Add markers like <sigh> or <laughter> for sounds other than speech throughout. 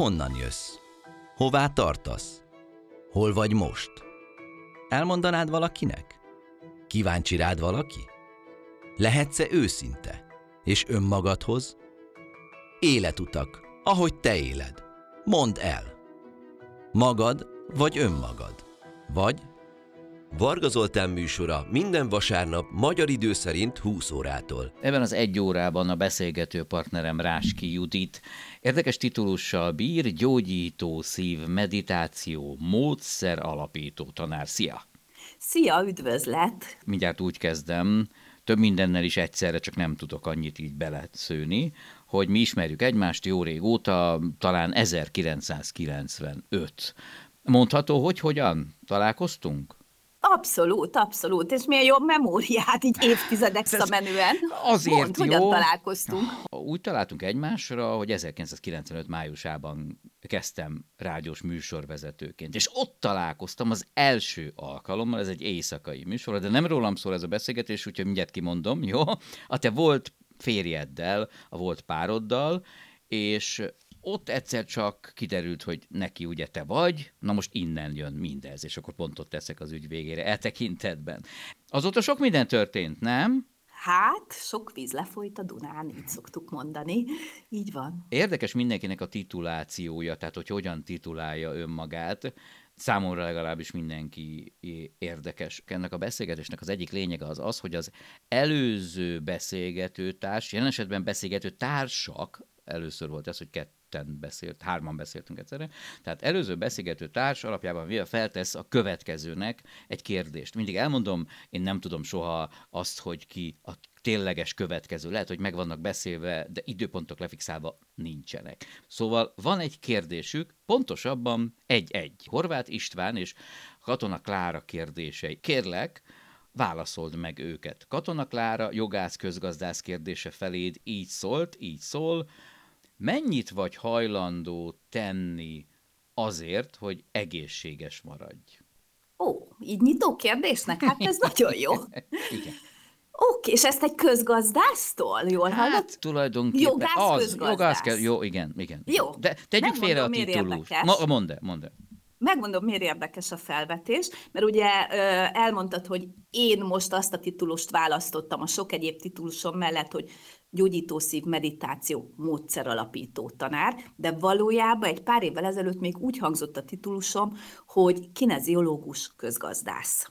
Honnan jössz? Hová tartasz? Hol vagy most? Elmondanád valakinek? Kíváncsi rád valaki? Lehetsz-e őszinte? És önmagadhoz? Életutak, ahogy te éled. Mondd el. Magad vagy önmagad? Vagy Varga Zoltán műsora minden vasárnap magyar idő szerint 20 órától. Ebben az egy órában a beszélgető partnerem Ráski Judit érdekes titulussal bír gyógyító szív meditáció módszer alapító tanár. Szia! Szia, üdvözlet! Mindjárt úgy kezdem, több mindennel is egyszerre, csak nem tudok annyit így beletszőni, hogy mi ismerjük egymást jó régóta, talán 1995. Mondható, hogy hogyan találkoztunk? Abszolút, abszolút, és milyen jobb memóriát így évtizedek szamenően. Azért Mondd, jó. hogyan találkoztunk. Úgy találtunk egymásra, hogy 1995 májusában kezdtem rádiós műsorvezetőként, és ott találkoztam az első alkalommal, ez egy éjszakai műsor, de nem rólam szól ez a beszélgetés, úgyhogy mindjárt kimondom, jó? A te volt férjeddel, a volt pároddal, és ott egyszer csak kiderült, hogy neki ugye te vagy, na most innen jön mindez, és akkor pontot teszek az ügy végére, e tekintetben. Azóta sok minden történt, nem? Hát, sok víz lefolyt a Dunán, így szoktuk mondani. Így van. Érdekes mindenkinek a titulációja, tehát hogy hogyan titulálja önmagát. Számomra legalábbis mindenki érdekes. Ennek a beszélgetésnek az egyik lényege az az, hogy az előző beszélgető társ, jelen esetben beszélgető társak, először volt ez, hogy ketten beszélt, hárman beszéltünk egyszerre, tehát előző beszélgető társ alapjában véve feltesz a következőnek egy kérdést. Mindig elmondom, én nem tudom soha azt, hogy ki a tényleges következő. Lehet, hogy meg vannak beszélve, de időpontok lefixálva nincsenek. Szóval van egy kérdésük, pontosabban egy-egy. Horváth István és Katona Klára kérdései. Kérlek, válaszold meg őket. Katona Klára jogász közgazdász kérdése feléd így szólt, így szól, mennyit vagy hajlandó tenni azért, hogy egészséges maradj? Ó, így nyitó kérdésnek? Hát ez nagyon jó. <laughs> Igen. Oké, és ezt egy közgazdásztól, jól hallott? Hát tulajdonképpen Jogász az, közgazdász. jogász kell, jó, igen, igen. Jó. De tegyük félre a titulust. Ma, mondd el, mondd el. Megmondom, miért érdekes a felvetés, mert ugye elmondtad, hogy én most azt a titulust választottam a sok egyéb titulusom mellett, hogy gyógyítószív meditáció módszer alapító tanár, de valójában egy pár évvel ezelőtt még úgy hangzott a titulusom, hogy kineziológus közgazdász.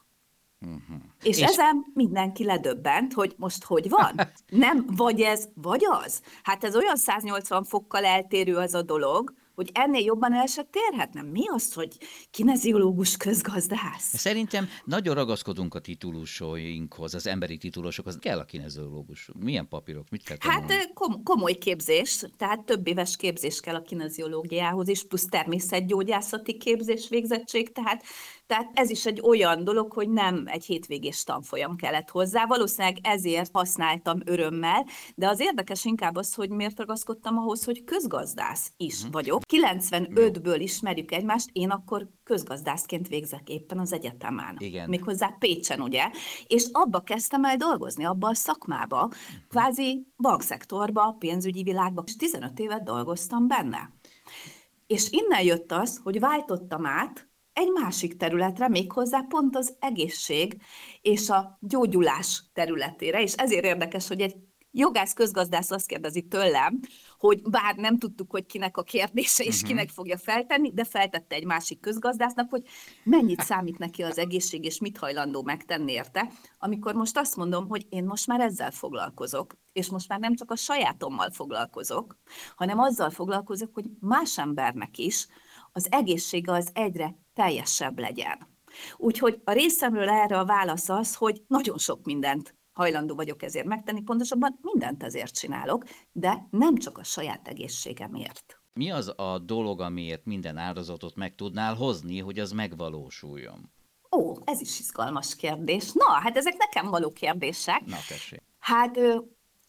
Uh-huh. És, és ezen mindenki ledöbbent, hogy most hogy van? <laughs> Nem vagy ez, vagy az? Hát ez olyan 180 fokkal eltérő az a dolog, hogy ennél jobban el se térhetne. Mi az, hogy kineziológus közgazdász? Szerintem nagyon ragaszkodunk a titulusainkhoz, az emberi titulusokhoz. Kell a kineziológus. Milyen papírok? Mit kell Hát tanulni? kom- komoly képzés, tehát több éves képzés kell a kineziológiához is, plusz természetgyógyászati képzés végzettség, tehát, tehát ez is egy olyan dolog, hogy nem egy hétvégés tanfolyam kellett hozzá, valószínűleg ezért használtam örömmel, de az érdekes inkább az, hogy miért ragaszkodtam ahhoz, hogy közgazdász is Mhm. vagyok. 95-ből ismerjük egymást, én akkor közgazdászként végzek éppen az egyetemen. Igen. Méghozzá Pécsen, ugye? És abba kezdtem el dolgozni, abba a szakmába, kvázi bankszektorba, pénzügyi világba, és 15 évet dolgoztam benne. És innen jött az, hogy váltottam át egy másik területre, méghozzá pont az egészség és a gyógyulás területére, és ezért érdekes, hogy egy jogász közgazdász azt kérdezi tőlem, hogy bár nem tudtuk, hogy kinek a kérdése és Mhm. kinek fogja feltenni, de feltette egy másik közgazdásznak, hogy mennyit <laughs> számít neki az egészség, és mit hajlandó megtenni érte, amikor most azt mondom, hogy én most már ezzel foglalkozok, és most már nem csak a sajátommal foglalkozok, hanem azzal foglalkozok, hogy más embernek is az egészsége az egyre teljesebb legyen. Úgyhogy a részemről erre a válasz az, hogy nagyon sok mindent hajlandó vagyok ezért megtenni, pontosabban mindent ezért csinálok, de nem csak a saját egészségemért. Mi az a dolog, amiért minden áldozatot meg tudnál hozni, hogy az megvalósuljon? Ó, ez is izgalmas kérdés. Na, hát ezek nekem való kérdések. Na tessék. Hát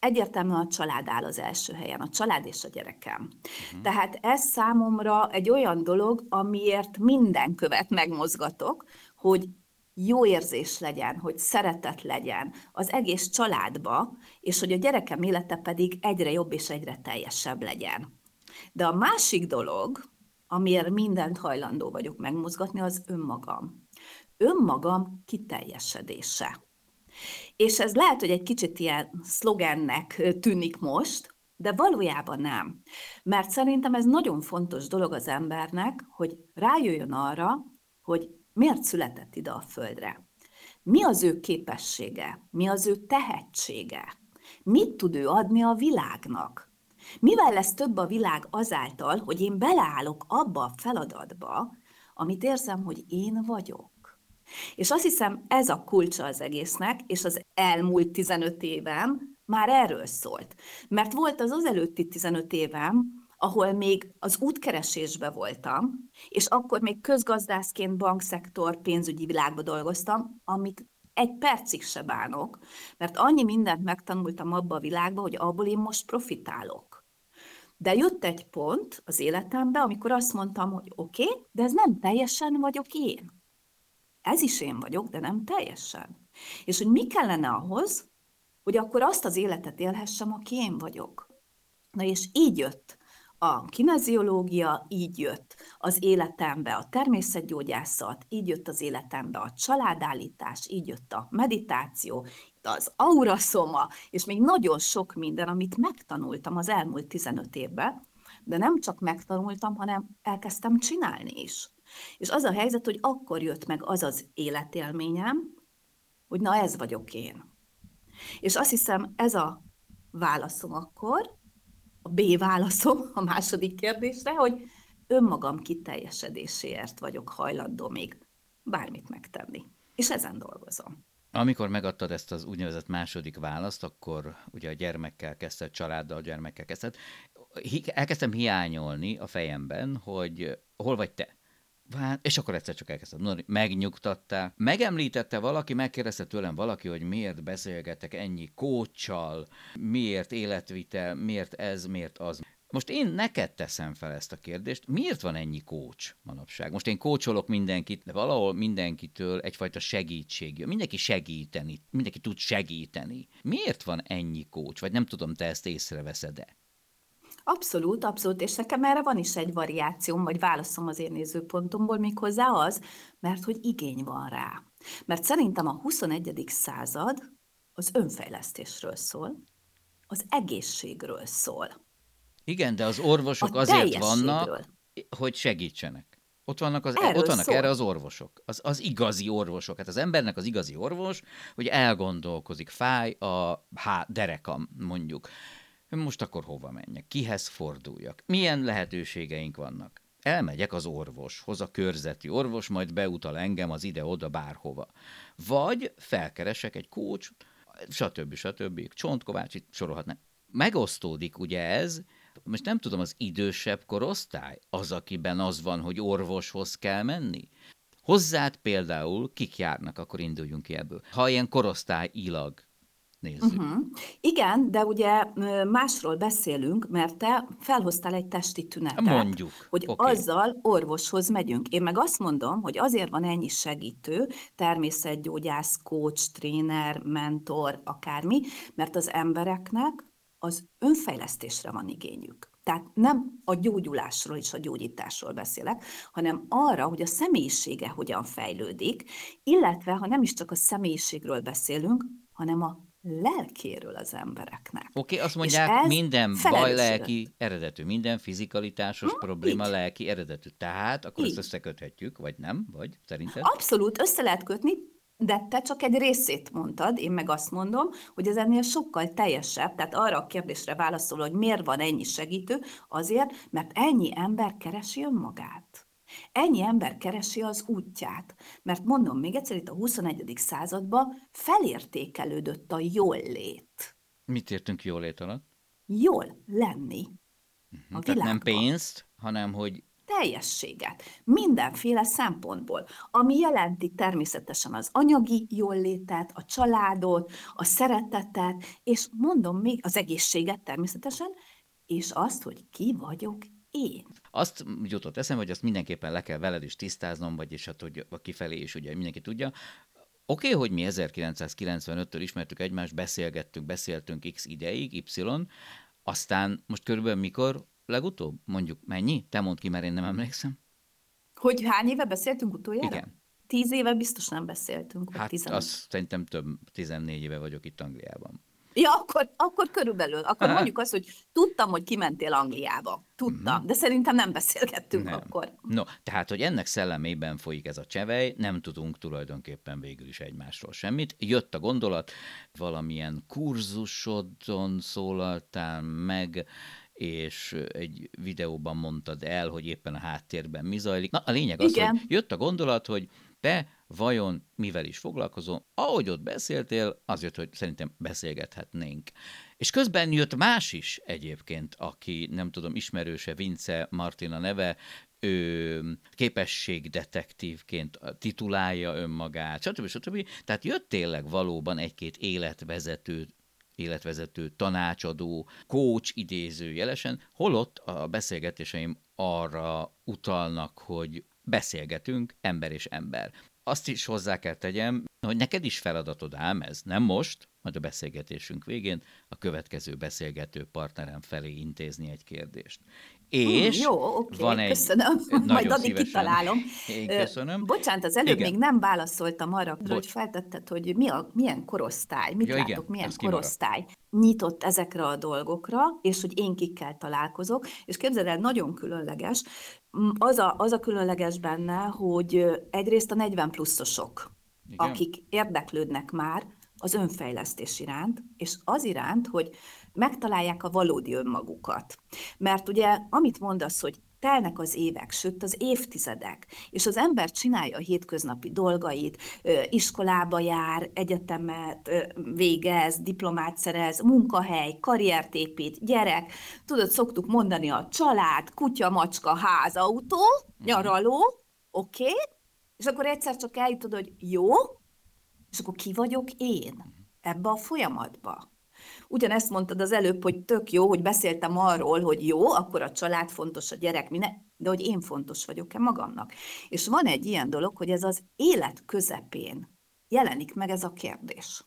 egyértelműen a család áll az első helyen, a család és a gyerekem. Uh-huh. Tehát ez számomra egy olyan dolog, amiért minden követ megmozgatok, hogy jó érzés legyen, hogy szeretet legyen az egész családba, és hogy a gyerekem élete pedig egyre jobb és egyre teljesebb legyen. De a másik dolog, amiért mindent hajlandó vagyok megmozgatni, az önmagam. Önmagam kiteljesedése. És ez lehet, hogy egy kicsit ilyen szlogennek tűnik most, de valójában nem. Mert szerintem ez nagyon fontos dolog az embernek, hogy rájöjjön arra, hogy miért született ide a Földre. Mi az ő képessége? Mi az ő tehetsége? Mit tud ő adni a világnak? Mivel lesz több a világ azáltal, hogy én beleállok abba a feladatba, amit érzem, hogy én vagyok? És azt hiszem, ez a kulcsa az egésznek, és az elmúlt 15 éven már erről szólt. Mert volt az az előtti 15 évem, ahol még az útkeresésbe voltam, és akkor még közgazdászként bankszektor, pénzügyi világba dolgoztam, amit egy percig se bánok, mert annyi mindent megtanultam abba a világba, hogy abból én most profitálok. De jött egy pont az életembe, amikor azt mondtam, hogy oké, okay, de ez nem teljesen vagyok én. Ez is én vagyok, de nem teljesen. És hogy mi kellene ahhoz, hogy akkor azt az életet élhessem, aki én vagyok. Na és így jött a kineziológia, így jött az életembe a természetgyógyászat, így jött az életembe a családállítás, így jött a meditáció, az auraszoma, és még nagyon sok minden, amit megtanultam az elmúlt 15 évben, de nem csak megtanultam, hanem elkezdtem csinálni is. És az a helyzet, hogy akkor jött meg az az életélményem, hogy na ez vagyok én. És azt hiszem, ez a válaszom akkor, a B válaszom a második kérdésre, hogy önmagam kiteljesedéséért vagyok hajlandó még bármit megtenni. És ezen dolgozom. Amikor megadtad ezt az úgynevezett második választ, akkor ugye a gyermekkel kezdted, családdal, gyermekkel kezdted. Elkezdtem hiányolni a fejemben, hogy hol vagy te. Hát, és akkor egyszer csak elkezdtem mondani, megnyugtattál. Megemlítette valaki, megkérdezte tőlem valaki, hogy miért beszélgetek ennyi kócsal, miért életvitel, miért ez, miért az. Most én neked teszem fel ezt a kérdést, miért van ennyi kócs manapság? Most én kócsolok mindenkit, de valahol mindenkitől egyfajta segítség. Mindenki segíteni, mindenki tud segíteni. Miért van ennyi kócs? Vagy nem tudom, te ezt észreveszed-e? Abszolút, abszolút, és nekem erre van is egy variációm, vagy válaszom az én nézőpontomból, méghozzá az, mert hogy igény van rá. Mert szerintem a 21. század az önfejlesztésről szól, az egészségről szól. Igen, de az orvosok a azért vannak, hogy segítsenek. Ott vannak, az, ott vannak erre az orvosok, az, az igazi orvosok. Hát az embernek az igazi orvos, hogy elgondolkozik, fáj a há, derekam, mondjuk most akkor hova menjek, kihez forduljak, milyen lehetőségeink vannak. Elmegyek az orvoshoz, a körzeti orvos, majd beutal engem az ide-oda bárhova. Vagy felkeresek egy kócs, stb. stb. Csontkovács, itt sorolhatnám. Megosztódik ugye ez, most nem tudom, az idősebb korosztály, az, akiben az van, hogy orvoshoz kell menni? Hozzád például kik járnak, akkor induljunk ki ebből. Ha ilyen korosztályilag nézzük. Uh-huh. Igen, de ugye másról beszélünk, mert te felhoztál egy testi tünetet. Mondjuk. Hogy okay. azzal orvoshoz megyünk. Én meg azt mondom, hogy azért van ennyi segítő, természetgyógyász, coach, tréner, mentor, akármi, mert az embereknek az önfejlesztésre van igényük. Tehát nem a gyógyulásról és a gyógyításról beszélek, hanem arra, hogy a személyisége hogyan fejlődik, illetve ha nem is csak a személyiségről beszélünk, hanem a lelkéről az embereknek. Oké, okay, azt mondják, minden baj lelki eredetű, minden fizikalitásos hm, probléma így. lelki eredetű. Tehát akkor így. ezt összeköthetjük, vagy nem? Vagy szerinted? Abszolút, össze lehet kötni, de te csak egy részét mondtad, én meg azt mondom, hogy ez ennél sokkal teljesebb, tehát arra a kérdésre válaszol, hogy miért van ennyi segítő, azért, mert ennyi ember keresi önmagát. Ennyi ember keresi az útját, mert mondom még egyszer, itt a 21. században felértékelődött a jól lét. Mit értünk jól lét alatt? Jól lenni uh-huh. a Tehát nem pénzt, hanem hogy teljességet, mindenféle szempontból, ami jelenti természetesen az anyagi jólétet, a családot, a szeretetet, és mondom még az egészséget természetesen, és azt, hogy ki vagyok én. Azt jutott eszembe, hogy azt mindenképpen le kell veled is tisztáznom, vagyis hát, hogy kifelé is ugye mindenki tudja. Oké, okay, hogy mi 1995-től ismertük egymást, beszélgettünk, beszéltünk x ideig, y, aztán most körülbelül mikor legutóbb? Mondjuk mennyi? Te mondd ki, mert én nem emlékszem. Hogy hány éve beszéltünk utoljára? Igen. Tíz éve biztos nem beszéltünk, Hát 15. azt szerintem több, 14 éve vagyok itt Angliában. Ja, akkor, akkor körülbelül. Akkor mondjuk azt, hogy tudtam, hogy kimentél Angliába. Tudtam, de szerintem nem beszélgettünk Nem. akkor. No, tehát, hogy ennek szellemében folyik ez a csevej, nem tudunk tulajdonképpen végül is egymásról semmit. Jött a gondolat, valamilyen kurzusodon szólaltál meg, és egy videóban mondtad el, hogy éppen a háttérben mi zajlik. Na, a lényeg az, Igen. hogy jött a gondolat, hogy te vajon mivel is foglalkozol? Ahogy ott beszéltél, az jött, hogy szerintem beszélgethetnénk. És közben jött más is egyébként, aki nem tudom, ismerőse, Vince Martina neve, ő képességdetektívként titulálja önmagát, stb. stb. Tehát jött tényleg valóban egy-két életvezető életvezető, tanácsadó, coach idézőjelesen, holott a beszélgetéseim arra utalnak, hogy beszélgetünk ember és ember. Azt is hozzá kell tegyem, hogy neked is feladatod ám ez, nem most, majd a beszélgetésünk végén a következő beszélgető partnerem felé intézni egy kérdést. És Hm, jó, oké, van egy köszönöm. <laughs> Majd addig szívesen- kitalálom. Én köszönöm. Bocsánat, az előbb Igen. még nem válaszoltam arra, Bocs. hogy feltetted, hogy mi a, milyen korosztály, mit Ja, ja, igen, látok, milyen korosztály nyitott ezekre a dolgokra, és hogy én kikkel találkozok, és képzeld el, nagyon különleges. Az a, az a különleges benne, hogy egyrészt a 40 pluszosok, Igen. akik érdeklődnek már az önfejlesztés iránt, és az iránt, hogy megtalálják a valódi önmagukat. Mert ugye, amit mondasz, hogy telnek az évek, sőt az évtizedek, és az ember csinálja a hétköznapi dolgait, iskolába jár, egyetemet végez, diplomát szerez, munkahely, karriert épít, gyerek, tudod, szoktuk mondani a család, kutya, macska, ház, autó, nyaraló, oké, okay? és akkor egyszer csak eljutod, hogy jó, és akkor ki vagyok én ebbe a folyamatba? Ugyanezt mondtad az előbb, hogy tök jó, hogy beszéltem arról, hogy jó, akkor a család fontos, a gyerek minden, de hogy én fontos vagyok-e magamnak. És van egy ilyen dolog, hogy ez az élet közepén jelenik meg ez a kérdés.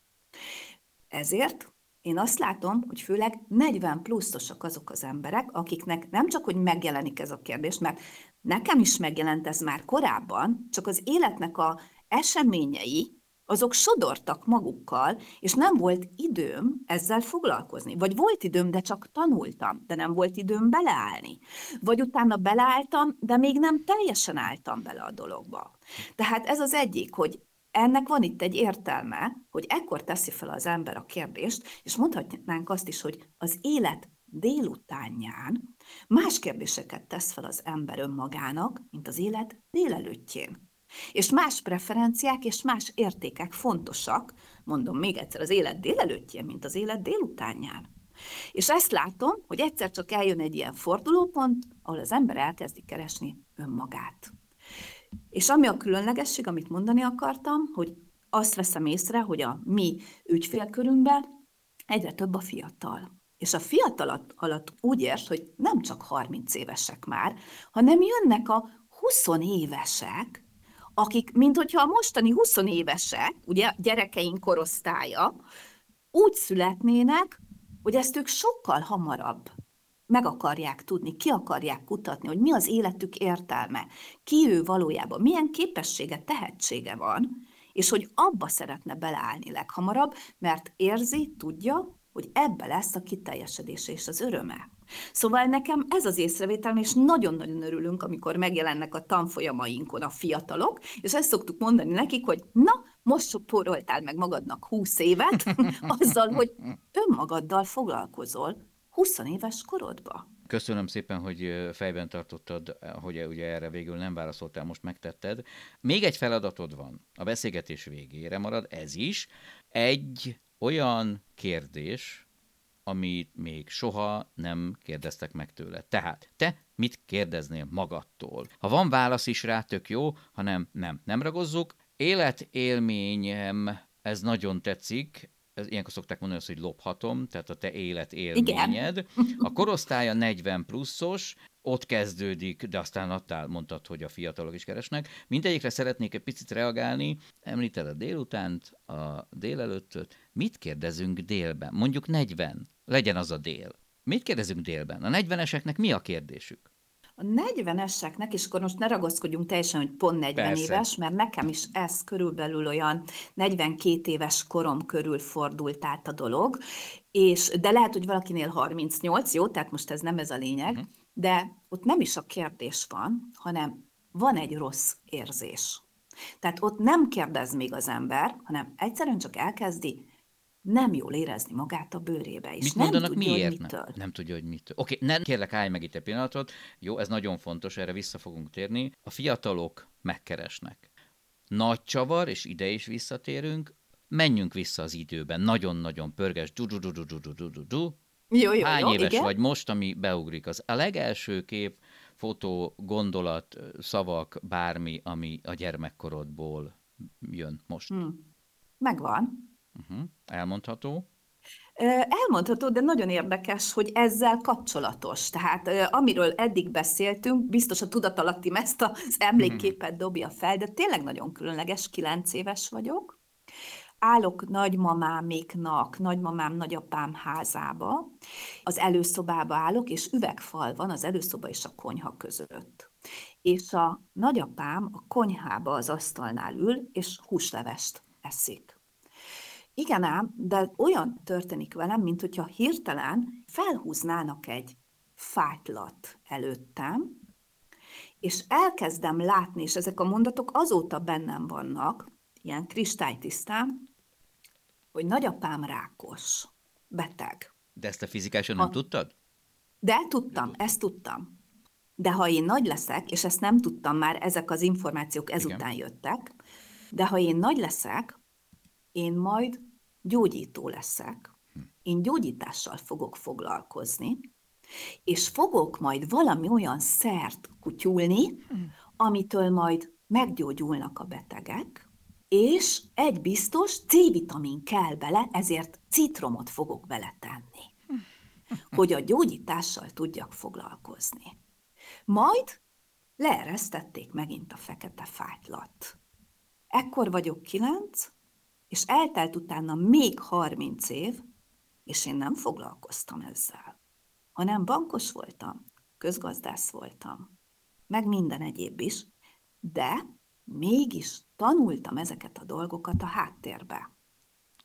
Ezért én azt látom, hogy főleg 40 pluszosak azok az emberek, akiknek nem csak, hogy megjelenik ez a kérdés, mert nekem is megjelent ez már korábban, csak az életnek a eseményei, azok sodortak magukkal, és nem volt időm ezzel foglalkozni. Vagy volt időm, de csak tanultam, de nem volt időm beleállni. Vagy utána beleálltam, de még nem teljesen álltam bele a dologba. Tehát ez az egyik, hogy ennek van itt egy értelme, hogy ekkor teszi fel az ember a kérdést, és mondhatnánk azt is, hogy az élet délutánján más kérdéseket tesz fel az ember önmagának, mint az élet délelőttjén. És más preferenciák és más értékek fontosak, mondom még egyszer, az élet délelőttjén, mint az élet délutánján. És ezt látom, hogy egyszer csak eljön egy ilyen fordulópont, ahol az ember elkezdi keresni önmagát. És ami a különlegesség, amit mondani akartam, hogy azt veszem észre, hogy a mi ügyfélkörünkben egyre több a fiatal. És a fiatal alatt- alatt úgy érts, hogy nem csak 30 évesek már, hanem jönnek a 20 évesek, akik, mint hogyha a mostani 20 évesek, ugye gyerekeink korosztálya, úgy születnének, hogy ezt ők sokkal hamarabb meg akarják tudni, ki akarják kutatni, hogy mi az életük értelme, ki ő valójában, milyen képessége, tehetsége van, és hogy abba szeretne beleállni leghamarabb, mert érzi, tudja, hogy ebbe lesz a kiteljesedése és az öröme. Szóval nekem ez az észrevételem, és nagyon-nagyon örülünk, amikor megjelennek a tanfolyamainkon a fiatalok, és ezt szoktuk mondani nekik, hogy na, most spóroltál meg magadnak 20 évet, <laughs> azzal, hogy önmagaddal foglalkozol 20 éves korodba. Köszönöm szépen, hogy fejben tartottad, hogy ugye erre végül nem válaszoltál, most megtetted. Még egy feladatod van. A beszélgetés végére marad ez is. Egy olyan kérdés, amit még soha nem kérdeztek meg tőle. Tehát, te mit kérdeznél magadtól? Ha van válasz is rá, tök jó, ha nem, nem. Nem ragozzuk. Életélményem, ez nagyon tetszik, ez, ilyenkor szokták mondani azt, hogy lophatom, tehát a te életélményed. A korosztálya 40 pluszos, ott kezdődik, de aztán adtál, mondtad, hogy a fiatalok is keresnek. Mindegyikre szeretnék egy picit reagálni. Említed a délutánt, a délelőttöt. Mit kérdezünk délben? Mondjuk 40. Legyen az a dél. Mit kérdezünk délben? A 40-eseknek mi a kérdésük? A 40-eseknek, és akkor most ne ragaszkodjunk teljesen, hogy pont 40 Persze. éves, mert nekem is ez körülbelül olyan 42 éves korom körül fordult át a dolog, és de lehet, hogy valakinél 38, jó, tehát most ez nem ez a lényeg, Mhm. de ott nem is a kérdés van, hanem van egy rossz érzés. Tehát ott nem kérdez még az ember, hanem egyszerűen csak elkezdi nem jól érezni magát a bőrébe, és Mit nem mondanak, tudja, hogy miért mitől. nem? Nem tudja, hogy mitől. Oké, nem, kérlek, állj meg itt egy pillanatot. Jó, ez nagyon fontos, erre vissza fogunk térni. A fiatalok megkeresnek. Nagy csavar, és ide is visszatérünk. Menjünk vissza az időben. Nagyon-nagyon pörges. Du du du du du du du du. Jó, jó, Hány jó, éves igen. vagy most, ami beugrik? Az a legelső kép, fotó, gondolat, szavak, bármi, ami a gyermekkorodból jön most. Hm. Megvan. Uh-huh. Elmondható? Elmondható, de nagyon érdekes, hogy ezzel kapcsolatos. Tehát amiről eddig beszéltünk, biztos a tudatalattim ezt az emlékképet dobja fel, de tényleg nagyon különleges, kilenc éves vagyok. Állok nagymamáméknak, nagymamám, nagyapám házába, az előszobába állok, és üvegfal van az előszoba és a konyha között. És a nagyapám a konyhába az asztalnál ül, és húslevest eszik. Igen ám, de olyan történik velem, mint hogyha hirtelen felhúznának egy fájtlat előttem, és elkezdem látni, és ezek a mondatok azóta bennem vannak, ilyen kristálytisztán, hogy nagyapám rákos, beteg. De ezt a fizikásan nem Ha- tudtad? De tudtam, ezt tudtam. De ha én nagy leszek, és ezt nem tudtam már, ezek az információk ezután jöttek, de ha én nagy leszek, én majd gyógyító leszek. Én gyógyítással fogok foglalkozni, és fogok majd valami olyan szert kutyulni, amitől majd meggyógyulnak a betegek, és egy biztos, C-vitamin kell bele, ezért citromot fogok beletenni hogy a gyógyítással tudjak foglalkozni. Majd leeresztették megint a fekete fájtlat. Ekkor vagyok kilenc, és eltelt utána még 30 év, és én nem foglalkoztam ezzel, hanem bankos voltam, közgazdász voltam, meg minden egyéb is, de mégis tanultam ezeket a dolgokat a háttérbe.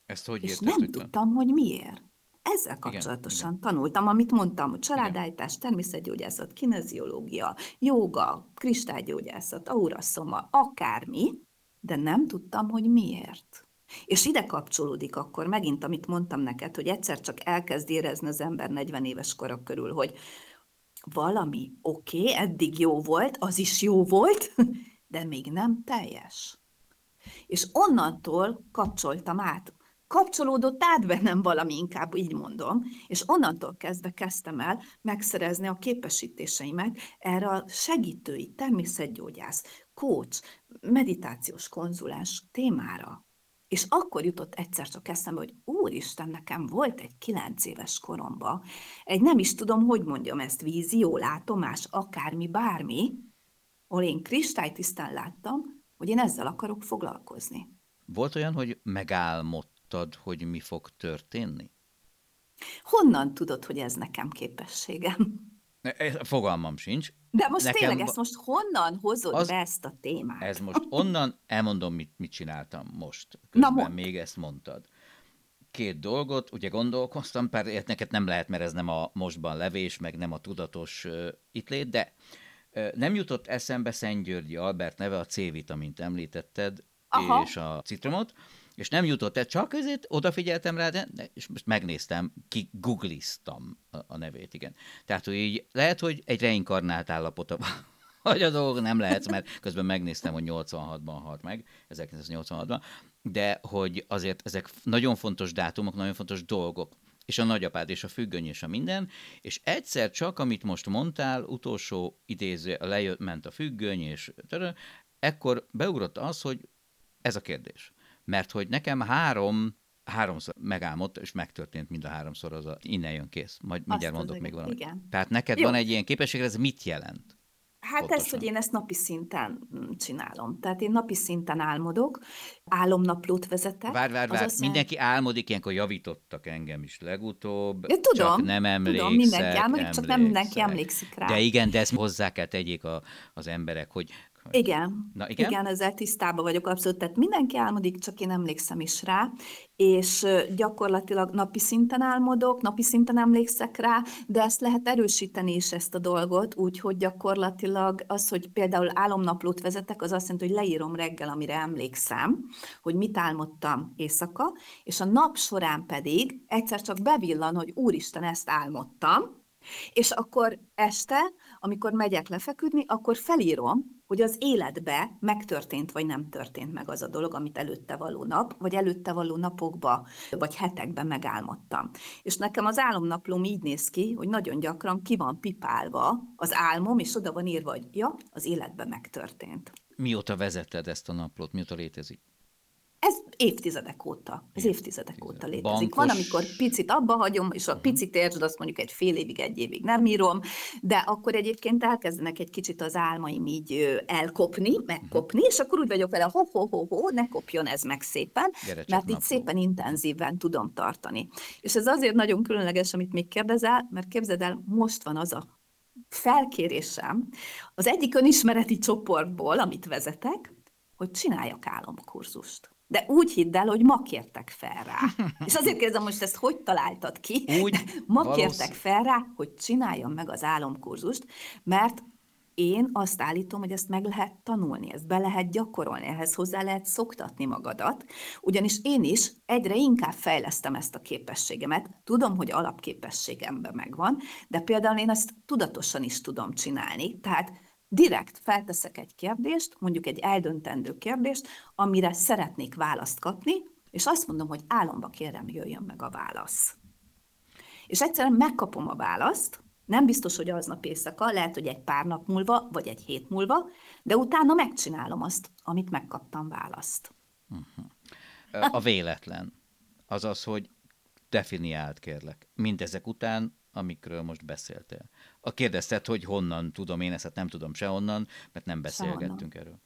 Ezt hogy És nem hogy tudtam, hogy miért. Ezzel kapcsolatosan tanultam, amit mondtam, hogy családállítás, természetgyógyászat, kineziológia, jóga, kristálygyógyászat, auraszoma, akármi, de nem tudtam, hogy miért. És ide kapcsolódik akkor megint, amit mondtam neked, hogy egyszer csak elkezd érezni az ember 40 éves kora körül, hogy valami oké, okay, eddig jó volt, az is jó volt, <laughs> de még nem teljes. És onnantól kapcsoltam át, kapcsolódott át bennem valami, inkább így mondom, és onnantól kezdve kezdtem el megszerezni a képesítéseimet erre a segítői, természetgyógyász, coach, meditációs konzulás témára. És akkor jutott egyszer csak eszembe, hogy úristen, nekem volt egy kilenc éves koromban, egy nem is tudom, hogy mondjam ezt, vízió, látomás, akármi, bármi, ahol én kristálytisztán láttam, hogy én ezzel akarok foglalkozni. Volt olyan, hogy megálmodtad, hogy mi fog történni? Honnan tudod, hogy ez nekem képességem? Fogalmam sincs. De most Nekem tényleg ezt most honnan hozod Az- be ezt a témát? Ez most onnan, elmondom, mit, mit csináltam most. Na, Közben mondd. még ezt mondtad. Két dolgot, ugye gondolkoztam, pár neked nem lehet, mert ez nem a mostban levés, meg nem a tudatos uh, itt lét, de uh, nem jutott eszembe Szentgyörgyi Albert neve, a C-vitamint említetted, Aha. és a citromot, és nem jutott el, csak ezért odafigyeltem rá, de, és most megnéztem, ki googliztam a, nevét, igen. Tehát, hogy így lehet, hogy egy reinkarnált állapota vagy <laughs> a dolog nem lehet, mert közben megnéztem, hogy 86-ban halt meg, 1986-ban, de hogy azért ezek nagyon fontos dátumok, nagyon fontos dolgok, és a nagyapád, és a függöny, és a minden, és egyszer csak, amit most mondtál, utolsó idéző, lejött, ment a függöny, és törö, ekkor beugrott az, hogy ez a kérdés. Mert hogy nekem három, háromszor megálmodt, és megtörtént mind a háromszor, az a, innen jön kész. Majd mindjárt az mondok még valamit. igen. Tehát neked Jó. van egy ilyen képesség, ez mit jelent? Hát pontosan? ez, hogy én ezt napi szinten mm, csinálom. Tehát én napi szinten álmodok, álomnaplót vezetek. Az várj, azt mindenki álmodik, ilyenkor javítottak engem is legutóbb. Ja, tudom, csak nem emlékszek, tudom, mindenki álmodik, csak nem mindenki emlékszek. emlékszik rá. De igen, de ezt hozzá kell tegyék a, az emberek, hogy Igen, Na, igen? igen, ezzel tisztában vagyok abszolút. Tehát mindenki álmodik, csak én emlékszem is rá, és gyakorlatilag napi szinten álmodok, napi szinten emlékszek rá, de ezt lehet erősíteni is ezt a dolgot, úgyhogy gyakorlatilag az, hogy például álomnaplót vezetek, az azt jelenti, hogy leírom reggel, amire emlékszem, hogy mit álmodtam éjszaka, és a nap során pedig egyszer csak bevillan, hogy úristen, ezt álmodtam, és akkor este, amikor megyek lefeküdni, akkor felírom, hogy az életbe megtörtént vagy nem történt meg az a dolog, amit előtte való nap, vagy előtte való napokba, vagy hetekben megálmodtam. És nekem az álomnaplóm így néz ki, hogy nagyon gyakran ki van pipálva az álmom, és oda van írva, hogy ja, az életben megtörtént. mióta vezetted ezt a naplót, mióta létezik? Évtizedek óta, ez évtizedek óta létezik. Van, Bankos- Mhm. amikor picit abba hagyom, és a picit érzed, azt mondjuk egy fél évig, egy évig nem írom, de akkor egyébként elkezdenek egy kicsit az álmaim így elkopni, megkopni, és akkor úgy vagyok vele, ho, ho, ho, ho, ne kopjon ez meg szépen, Gyere mert így szépen intenzíven tudom tartani. És ez azért nagyon különleges, amit még kérdezel, mert képzeld el, most van az a felkérésem az egyik önismereti csoportból, amit vezetek, hogy csináljak álomkurzust. De úgy hidd el, hogy ma kértek fel rá. <laughs> És azért kérdezem, most ezt hogy találtad ki? Úgy, De <laughs> ma valószínű- kértek fel rá, hogy csináljam meg az álomkurzust, mert én azt állítom, hogy ezt meg lehet tanulni, ezt be lehet gyakorolni, ehhez hozzá lehet szoktatni magadat, ugyanis én is egyre inkább fejlesztem ezt a képességemet. Tudom, hogy alapképességemben megvan, de például én ezt tudatosan is tudom csinálni, tehát direkt felteszek egy kérdést, mondjuk egy eldöntendő kérdést, amire szeretnék választ kapni, és azt mondom, hogy álomba kérem, jöjjön meg a válasz. És egyszerűen megkapom a választ, nem biztos, hogy aznap éjszaka, lehet, hogy egy pár nap múlva, vagy egy hét múlva, de utána megcsinálom azt, amit megkaptam választ. Ö, A véletlen. Az az, hogy definiált kérlek. Mindezek után, amikről most beszéltél. A kérdezted, hogy honnan tudom én ezt, hát nem tudom sehonnan, mert nem beszélgettünk erről.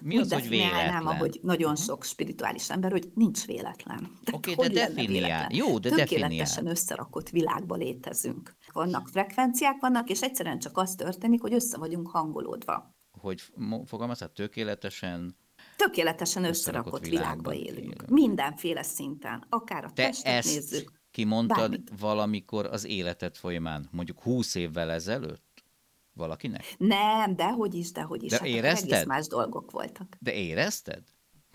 Mi Úgy az, hogy véletlen? ahogy nagyon sok spirituális ember, hogy nincs véletlen. <laughs> Oké, hogy de definiál. Jó, de Tökéletesen definiál. összerakott világban létezünk. Vannak frekvenciák, vannak, és egyszerűen csak az történik, hogy össze vagyunk hangolódva. Hogy fogalmazhat tökéletesen, Tökéletesen Összerakott összerakott világban világba élünk. élünk. Mindenféle szinten. Akár a te testet ezt nézzük. Kimondtad bármit. valamikor az életed folyamán, mondjuk 20 évvel ezelőtt valakinek? Nem, dehogy is, dehogy is. De hát érezted? egész más dolgok voltak. De érezted?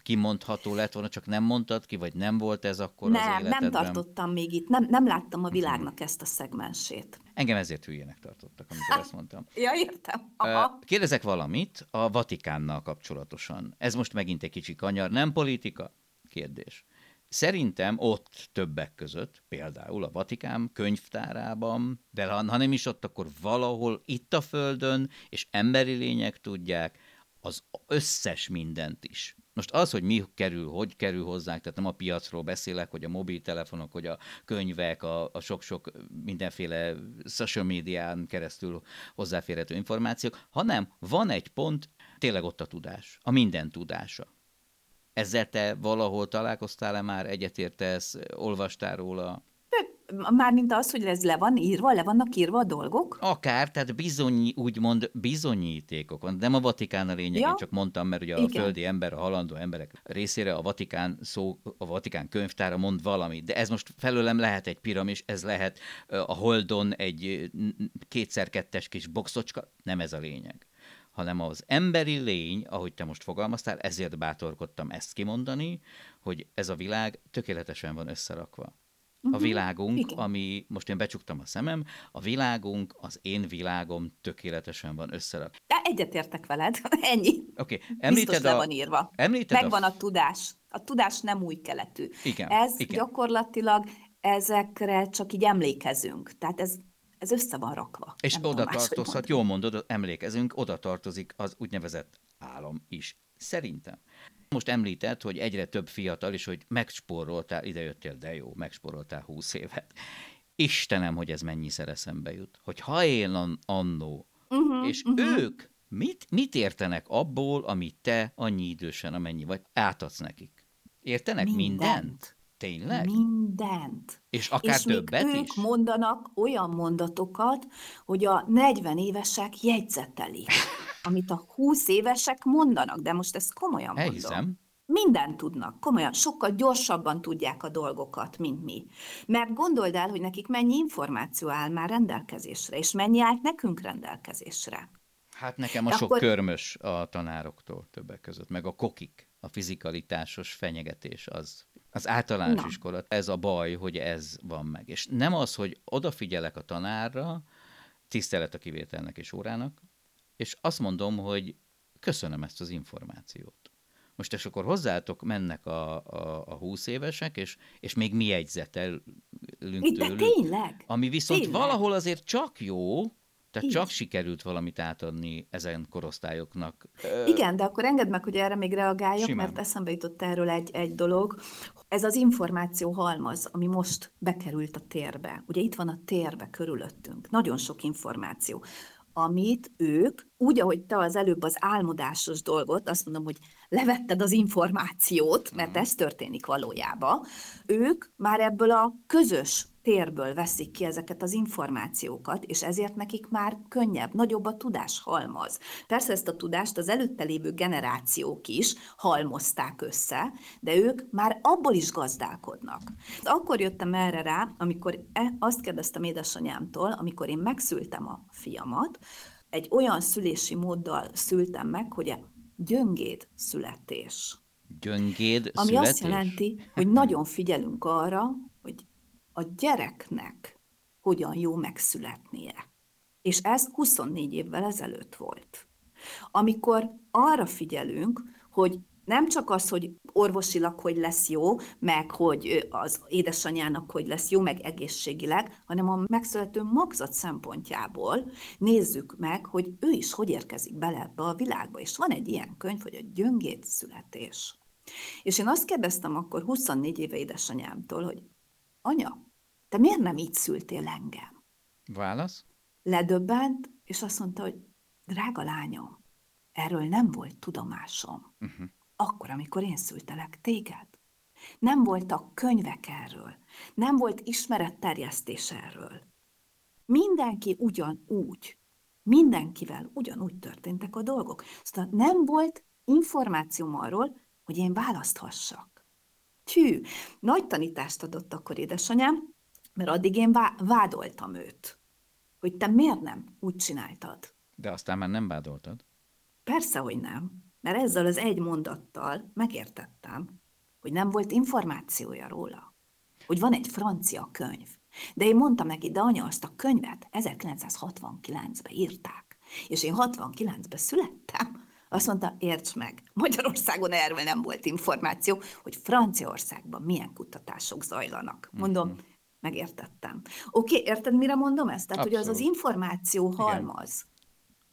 Kimondható lett volna, csak nem mondtad ki, vagy nem volt ez akkor az Nem, nem életedben? Mhm. tartottam még itt, nem, nem láttam a világnak ezt a szegmensét. Engem ezért hülyének tartottak, amikor ezt mondtam. Ja, értem. Aha. Kérdezek valamit a Vatikánnal kapcsolatosan. Ez most megint egy kicsi kanyar, nem politika kérdés. Szerintem ott többek között, például a Vatikán könyvtárában, de ha nem is ott, akkor valahol itt a Földön, és emberi lények tudják, az összes mindent is. Most az, hogy mi kerül, hogy kerül hozzánk, tehát nem a piacról beszélek, hogy a mobiltelefonok, hogy a könyvek, a sok-sok mindenféle social médián keresztül hozzáférhető információk, hanem van egy pont, tényleg ott a tudás, a minden tudása. Ezzel te valahol találkoztál-e már, egyetértesz, olvastál róla? Mármint az, hogy ez le van írva, le vannak írva a dolgok? Akár, tehát bizony, úgymond bizonyítékok van. Nem a Vatikán a lényeg, ja. Én csak mondtam, mert ugye a Igen. földi ember, a halandó emberek részére a Vatikán szó, a Vatikán könyvtára mond valamit. De ez most felőlem lehet egy piramis, ez lehet a Holdon egy kétszer-kettes kis boxocska, nem ez a lényeg hanem az emberi lény, ahogy te most fogalmaztál, ezért bátorkodtam ezt kimondani, hogy ez a világ tökéletesen van összerakva. A világunk, igen. ami, most én becsuktam a szemem, a világunk, az én világom tökéletesen van összerakva. De egyetértek veled, <laughs> ennyi. Oké, Biztos említed le a... van írva. Említed Megvan a... a tudás. A tudás nem új keletű. Igen, Ez igen. gyakorlatilag ezekre csak így emlékezünk. Tehát ez, ez össze van rakva. És Nem oda tartozhat, jól mondod, emlékezünk, oda tartozik az úgynevezett álom is. Szerintem. Most említett, hogy egyre több fiatal, és hogy megspóroltál, idejöttél, de jó, megspóroltál 20 évet. Istenem, hogy ez mennyiszer eszembe jut. Hogy ha én an- annó Uh-huh, és uh-huh. ők mit, mit értenek abból, amit te annyi idősen, amennyi vagy, átadsz nekik? Értenek mindent? Mindent. Tényleg? Mindent. És akár és többet még ők is? mondanak olyan mondatokat, hogy a 40 évesek jegyzetelik, amit a 20 évesek mondanak, de most ezt komolyan mondom. Elhiszem. Mindent tudnak, komolyan, sokkal gyorsabban tudják a dolgokat, mint mi. Mert gondold el, hogy nekik mennyi információ áll már rendelkezésre, és mennyi állt nekünk rendelkezésre. Hát nekem a De sok akkor- körmös a tanároktól többek között, meg a kokik, a fizikalitásos fenyegetés az. Az általános Na. iskola, ez a baj, hogy ez van meg. És nem az, hogy odafigyelek a tanárra, tisztelet a kivételnek és órának, és azt mondom, hogy köszönöm ezt az információt. Most és akkor hozzátok mennek a, a, a 20 évesek, és, és még mi jegyzetelünk De tőlük. tényleg, Ami viszont Tényleg. valahol azért csak jó, tehát Így. csak sikerült valamit átadni ezen korosztályoknak. Igen, de akkor engedd meg, hogy erre még reagáljak, Simán. mert eszembe jutott erről egy, egy dolog. Ez az információ halmaz, ami most bekerült a térbe. Ugye itt van a térbe körülöttünk. Nagyon sok információ amit ők, úgy, ahogy te az előbb az álmodásos dolgot, azt mondom, hogy levetted az információt, mert Mhm. ez történik valójában, ők már ebből a közös térből veszik ki ezeket az információkat, és ezért nekik már könnyebb, nagyobb a tudás halmaz. Persze ezt a tudást az előtte lévő generációk is halmozták össze, de ők már abból is gazdálkodnak. Akkor jöttem erre rá, amikor e- azt kérdeztem édesanyámtól, amikor én megszültem a fiamat, egy olyan szülési móddal szültem meg, hogy a gyöngéd születés. Gyöngéd Ami születés? azt jelenti, <laughs> hogy nagyon figyelünk arra, a gyereknek hogyan jó megszületnie. És ez 24 évvel ezelőtt volt. Amikor arra figyelünk, hogy nem csak az, hogy orvosilag hogy lesz jó, meg hogy az édesanyjának hogy lesz jó, meg egészségileg, hanem a megszülető magzat szempontjából nézzük meg, hogy ő is hogy érkezik bele ebbe a világba. És van egy ilyen könyv, hogy a gyöngét születés. És én azt kérdeztem akkor 24 éve édesanyámtól, hogy anya, te miért nem így szültél engem? Válasz? Ledöbbent, és azt mondta, hogy drága lányom, erről nem volt tudomásom. Uh-huh. Akkor, amikor én szültelek téged. Nem voltak könyvek erről, nem volt ismeretterjesztés erről. Mindenki ugyanúgy, mindenkivel ugyanúgy történtek a dolgok. Szóval nem volt információm arról, hogy én választhassak. Tű, nagy tanítást adott akkor édesanyám, mert addig én vá- vádoltam őt, hogy te miért nem úgy csináltad. De aztán már nem vádoltad. Persze, hogy nem, mert ezzel az egy mondattal megértettem, hogy nem volt információja róla, hogy van egy francia könyv. De én mondtam neki, de anya, azt a könyvet 1969-ben írták, és én 69-ben születtem. Azt mondta, érts meg, Magyarországon erről nem volt információ, hogy Franciaországban milyen kutatások zajlanak. Mondom, megértettem. Oké, okay, érted, mire mondom ezt? Tehát, hogy az az Abszolút. információ halmaz,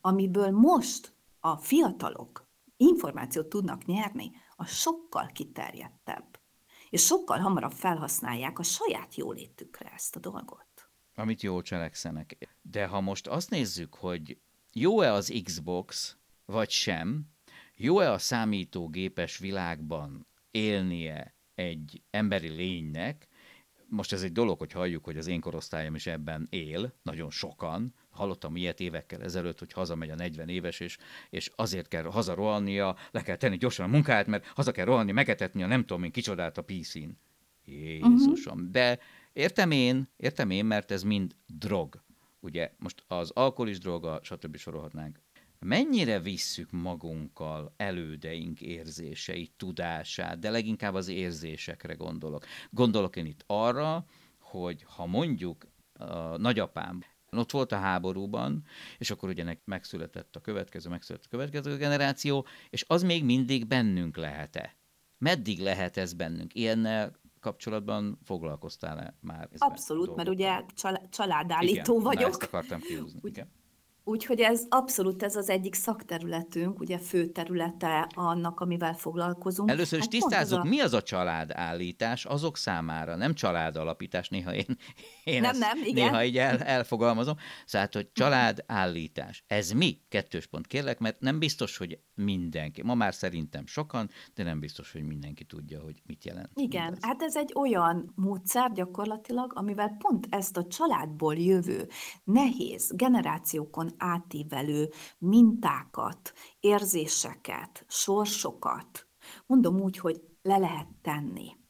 amiből most a fiatalok információt tudnak nyerni, a sokkal kiterjedtebb. És sokkal hamarabb felhasználják a saját jólétükre ezt a dolgot. amit jól cselekszenek. De ha most azt nézzük, hogy jó-e az Xbox, vagy sem, jó-e a számítógépes világban élnie egy emberi lénynek, most ez egy dolog, hogy halljuk, hogy az én korosztályom is ebben él, nagyon sokan. Hallottam ilyet évekkel ezelőtt, hogy hazamegy a 40 éves, és, és azért kell hazarohannia, le kell tenni gyorsan a munkáját, mert haza kell rohanni, megetetni a nem tudom én kicsodát a PC-n. Jézusom. Uh-huh. De értem én, értem én, mert ez mind drog. Ugye most az alkohol is droga, stb. sorolhatnánk. Mennyire visszük magunkkal elődeink érzéseit, tudását, de leginkább az érzésekre gondolok. Gondolok én itt arra, hogy ha mondjuk a nagyapám ott volt a háborúban, és akkor ugye megszületett a következő, megszületett a következő generáció, és az még mindig bennünk lehet-e? Meddig lehet ez bennünk? Ilyennel kapcsolatban foglalkoztál-e már? Abszolút, mert ugye csal- családállító Igen, na vagyok. ezt akartam kihúzni. Úgy- Igen. Úgyhogy ez abszolút ez az egyik szakterületünk, ugye fő területe annak, amivel foglalkozunk. Először is Hát tisztázzuk, a- mi az a családállítás azok számára, nem családalapítás, néha én, én Nem, nem, igen. néha így el, elfogalmazom. Szóval, hogy családállítás. Ez mi? Kettős pont kérlek, mert nem biztos, hogy mindenki, ma már szerintem sokan, de nem biztos, hogy mindenki tudja, hogy mit jelent. Igen, mindez. hát ez egy olyan módszer gyakorlatilag, amivel pont ezt a családból jövő, nehéz, generációkon átívelő mintákat, érzéseket, sorsokat, mondom úgy, hogy le lehet tenni.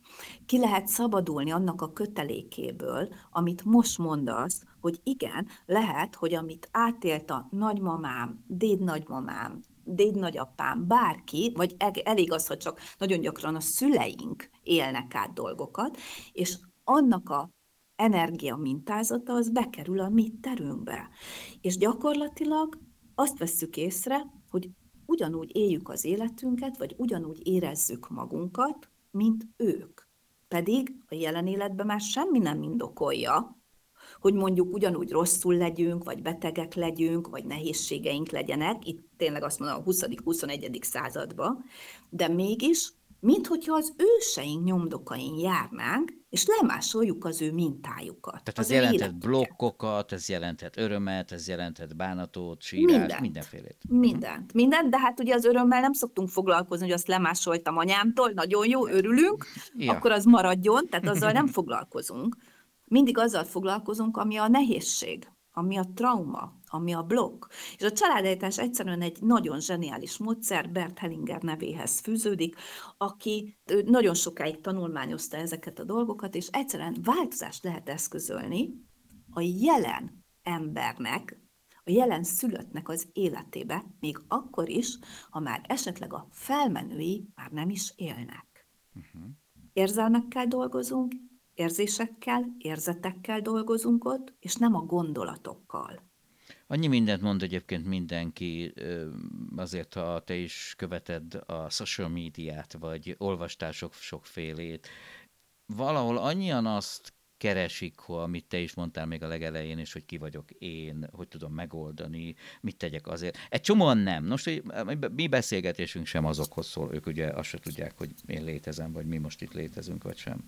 Ki lehet szabadulni annak a kötelékéből, amit most mondasz, hogy igen, lehet, hogy amit átélt a nagymamám, dédnagymamám, dédnagyapám, bárki, vagy eg- elég az, hogy csak nagyon gyakran a szüleink élnek át dolgokat, és annak a energia mintázata az bekerül a mi terünkbe. És gyakorlatilag azt vesszük észre, hogy ugyanúgy éljük az életünket, vagy ugyanúgy érezzük magunkat, mint ők. Pedig a jelen életben már semmi nem indokolja, hogy mondjuk ugyanúgy rosszul legyünk, vagy betegek legyünk, vagy nehézségeink legyenek, itt tényleg azt mondom a 20.-21. században, de mégis, minthogyha az őseink nyomdokain járnánk, és lemásoljuk az ő mintájukat. Tehát az ez ő jelenthet életüket. blokkokat, ez jelenthet örömet, ez jelenthet bánatot, sírást, Mindent. mindenfélét. Mindent, mindent, de hát ugye az örömmel nem szoktunk foglalkozni, hogy azt lemásoltam anyámtól, nagyon jó, örülünk, Ja. akkor az maradjon, tehát azzal nem foglalkozunk. Mindig azzal foglalkozunk, ami a nehézség, ami a trauma, ami a blokk. És a családegyítás egyszerűen egy nagyon zseniális módszer, Bert Hellinger nevéhez fűződik, aki ő nagyon sokáig tanulmányozta ezeket a dolgokat, és egyszerűen változást lehet eszközölni a jelen embernek, a jelen szülöttnek az életébe, még akkor is, ha már esetleg a felmenői már nem is élnek. Érzelmekkel dolgozunk, érzésekkel, érzetekkel dolgozunk ott, és nem a gondolatokkal. Annyi mindent mond egyébként mindenki, azért ha te is követed a social médiát, vagy olvastál sok, sokfélét, valahol annyian azt keresik, amit te is mondtál még a legelején, és hogy ki vagyok én, hogy tudom megoldani, mit tegyek azért. Egy csomóan nem. Hogy mi beszélgetésünk sem azokhoz szól, ők ugye azt se tudják, hogy én létezem, vagy mi most itt létezünk, vagy sem.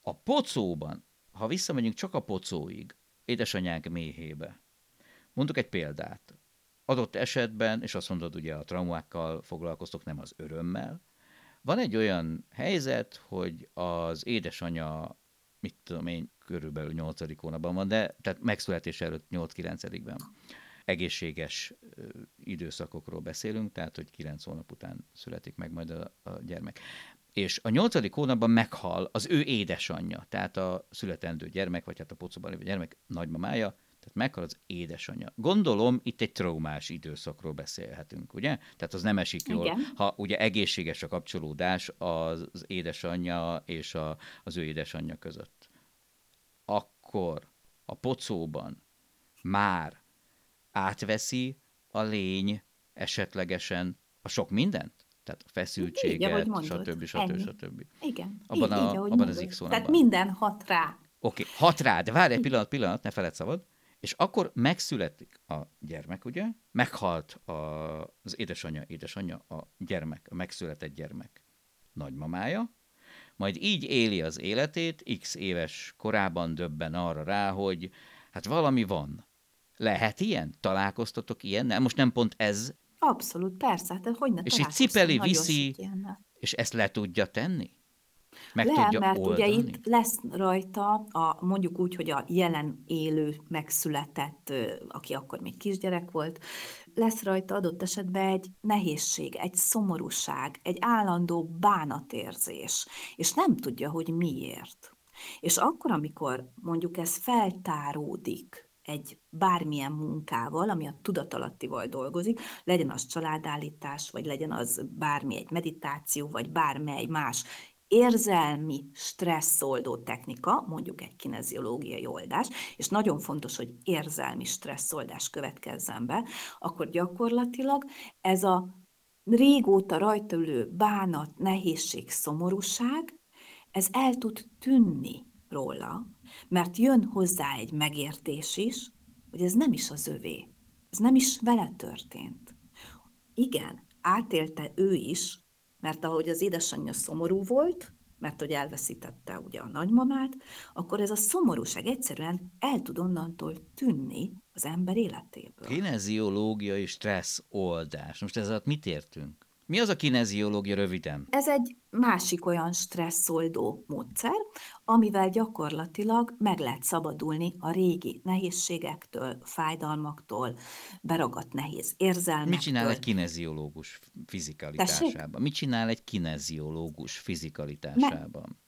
A pocóban, ha visszamegyünk csak a pocóig, édesanyánk méhébe, Mondok egy példát. Adott esetben, és azt mondod, ugye a traumákkal foglalkoztok, nem az örömmel, van egy olyan helyzet, hogy az édesanyja, mit tudom én, körülbelül 8. hónapban van, de tehát megszületés előtt 8-9-ben egészséges időszakokról beszélünk, tehát hogy 9 hónap után születik meg majd a, a gyermek. És a nyolcadik hónapban meghal az ő édesanyja, tehát a születendő gyermek, vagy hát a pocóban lévő gyermek nagymamája, tehát meghal az édesanyja. Gondolom, itt egy traumás időszakról beszélhetünk, ugye? Tehát az nem esik jól, Igen. ha ugye egészséges a kapcsolódás az, az édesanyja és a, az ő édesanyja között. Akkor a pocóban már átveszi a lény esetlegesen a sok mindent? Tehát a Így, feszültséget, mondod. stb. stb. Stb. Igen, Abban így, a- így, abban az. X hónapban. Tehát minden hat rá. Oké, okay. hat rá, de várj egy pillanat, pillanat, ne feled szabad. És akkor megszületik a gyermek, ugye? Meghalt a, az édesanyja, édesanyja, a gyermek, a megszületett gyermek nagymamája, majd így éli az életét, x éves korában döbben arra rá, hogy hát valami van. Lehet ilyen? Találkoztatok ilyen? Most nem pont ez, Abszolút, persze, hát hogy ne És így cipeli, viszi, és ezt le tudja tenni? Meg Lehet, tudja mert oldani? ugye itt lesz rajta, a, mondjuk úgy, hogy a jelen élő, megszületett, aki akkor még kisgyerek volt, lesz rajta adott esetben egy nehézség, egy szomorúság, egy állandó bánatérzés, és nem tudja, hogy miért. És akkor, amikor mondjuk ez feltáródik, egy bármilyen munkával, ami a tudatalattival dolgozik, legyen az családállítás, vagy legyen az bármi egy meditáció, vagy bármely más érzelmi stresszoldó technika, mondjuk egy kineziológiai oldás, és nagyon fontos, hogy érzelmi stresszoldás következzen be, akkor gyakorlatilag ez a régóta rajta ülő bánat, nehézség, szomorúság, ez el tud tűnni róla, mert jön hozzá egy megértés is, hogy ez nem is az övé. Ez nem is vele történt. Igen, átélte ő is, mert ahogy az édesanyja szomorú volt, mert hogy elveszítette ugye a nagymamát, akkor ez a szomorúság egyszerűen el tud onnantól tűnni az ember életéből. Kineziológiai stressz oldás. Most ez alatt mit értünk? Mi az a kineziológia röviden? Ez egy másik olyan stresszoldó módszer, amivel gyakorlatilag meg lehet szabadulni a régi nehézségektől, fájdalmaktól, beragadt nehéz érzelmektől. Mit csinál egy kineziológus fizikalitásában? Mit csinál egy kineziológus fizikalitásában?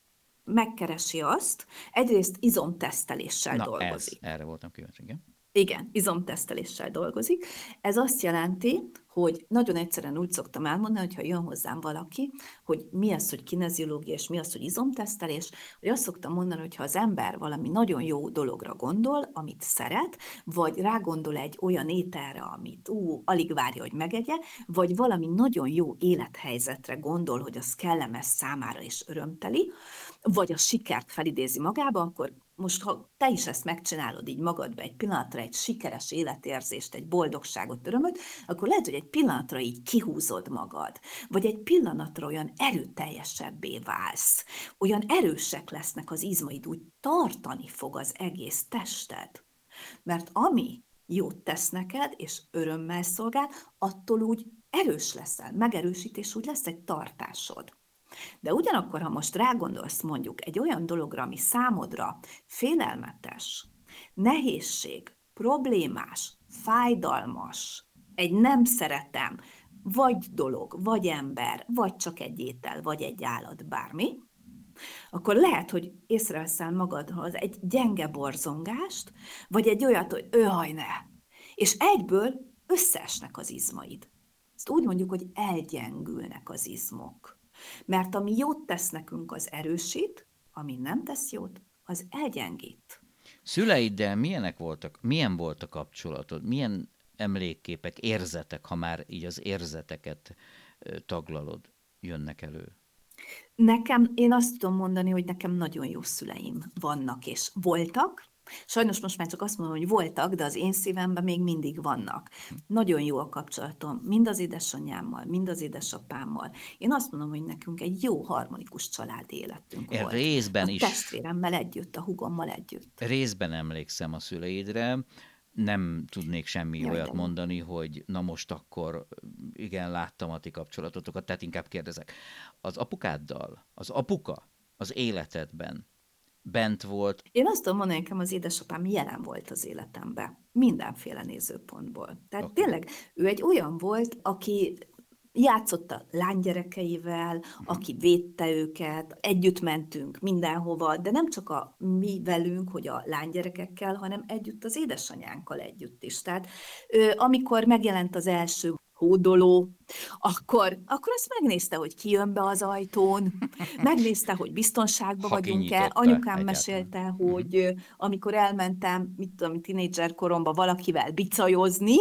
Megkeresi azt, egyrészt izomteszteléssel Na dolgozik. ez, erre voltam kíváncsi, igen. Igen, izomteszteléssel dolgozik. Ez azt jelenti, hogy nagyon egyszerűen úgy szoktam elmondani, hogy ha jön hozzám valaki, hogy mi az, hogy kineziológia, és mi az, hogy izomtesztelés, hogy azt szoktam mondani, hogy ha az ember valami nagyon jó dologra gondol, amit szeret, vagy rágondol egy olyan ételre, amit ú, alig várja, hogy megegye, vagy valami nagyon jó élethelyzetre gondol, hogy az kellemes számára és örömteli, vagy a sikert felidézi magába, akkor most ha te is ezt megcsinálod így magadba egy pillanatra, egy sikeres életérzést, egy boldogságot, örömöt, akkor lehet, hogy egy pillanatra így kihúzod magad, vagy egy pillanatra olyan erőteljesebbé válsz, olyan erősek lesznek az izmaid, úgy tartani fog az egész tested. Mert ami jót tesz neked, és örömmel szolgál, attól úgy erős leszel, megerősít, és úgy lesz egy tartásod. De ugyanakkor, ha most rágondolsz mondjuk egy olyan dologra, ami számodra félelmetes, nehézség, problémás, fájdalmas, egy nem szeretem, vagy dolog, vagy ember, vagy csak egy étel, vagy egy állat, bármi, akkor lehet, hogy észreveszel magadhoz egy gyenge borzongást, vagy egy olyat, hogy őhaj ne, és egyből összeesnek az izmaid. Ezt úgy mondjuk, hogy elgyengülnek az izmok. Mert ami jót tesz nekünk, az erősít, ami nem tesz jót, az elgyengít. Szüleiddel milyenek voltak, milyen volt a kapcsolatod? Milyen emlékképek, érzetek, ha már így az érzeteket taglalod, jönnek elő? Nekem, én azt tudom mondani, hogy nekem nagyon jó szüleim vannak és voltak. Sajnos most már csak azt mondom, hogy voltak, de az én szívemben még mindig vannak. Nagyon jó a kapcsolatom, mind az édesanyámmal, mind az édesapámmal. Én azt mondom, hogy nekünk egy jó harmonikus családi életünk Én volt. részben a is testvéremmel együtt, a hugommal együtt. részben emlékszem a szüleidre, nem tudnék semmi Jaj, olyat mondani, hogy na most akkor igen, láttam a ti kapcsolatotokat, tehát inkább kérdezek. Az apukáddal, az apuka az életedben bent volt, Én azt tudom mondani, nekem az édesapám jelen volt az életemben, mindenféle nézőpontból. Tehát Oké. tényleg ő egy olyan volt, aki játszott a lánygyerekeivel, aki védte őket, együtt mentünk mindenhova, de nem csak a mi velünk, hogy a lánygyerekekkel, hanem együtt az édesanyánkkal együtt is. Tehát amikor megjelent az első hódoló, akkor, akkor azt megnézte, hogy ki jön be az ajtón, <laughs> megnézte, hogy biztonságban vagyunk-e. Anyukám egyáltalán. mesélte, hogy ö, amikor elmentem, mit tudom, tinédzser koromban valakivel bicajozni,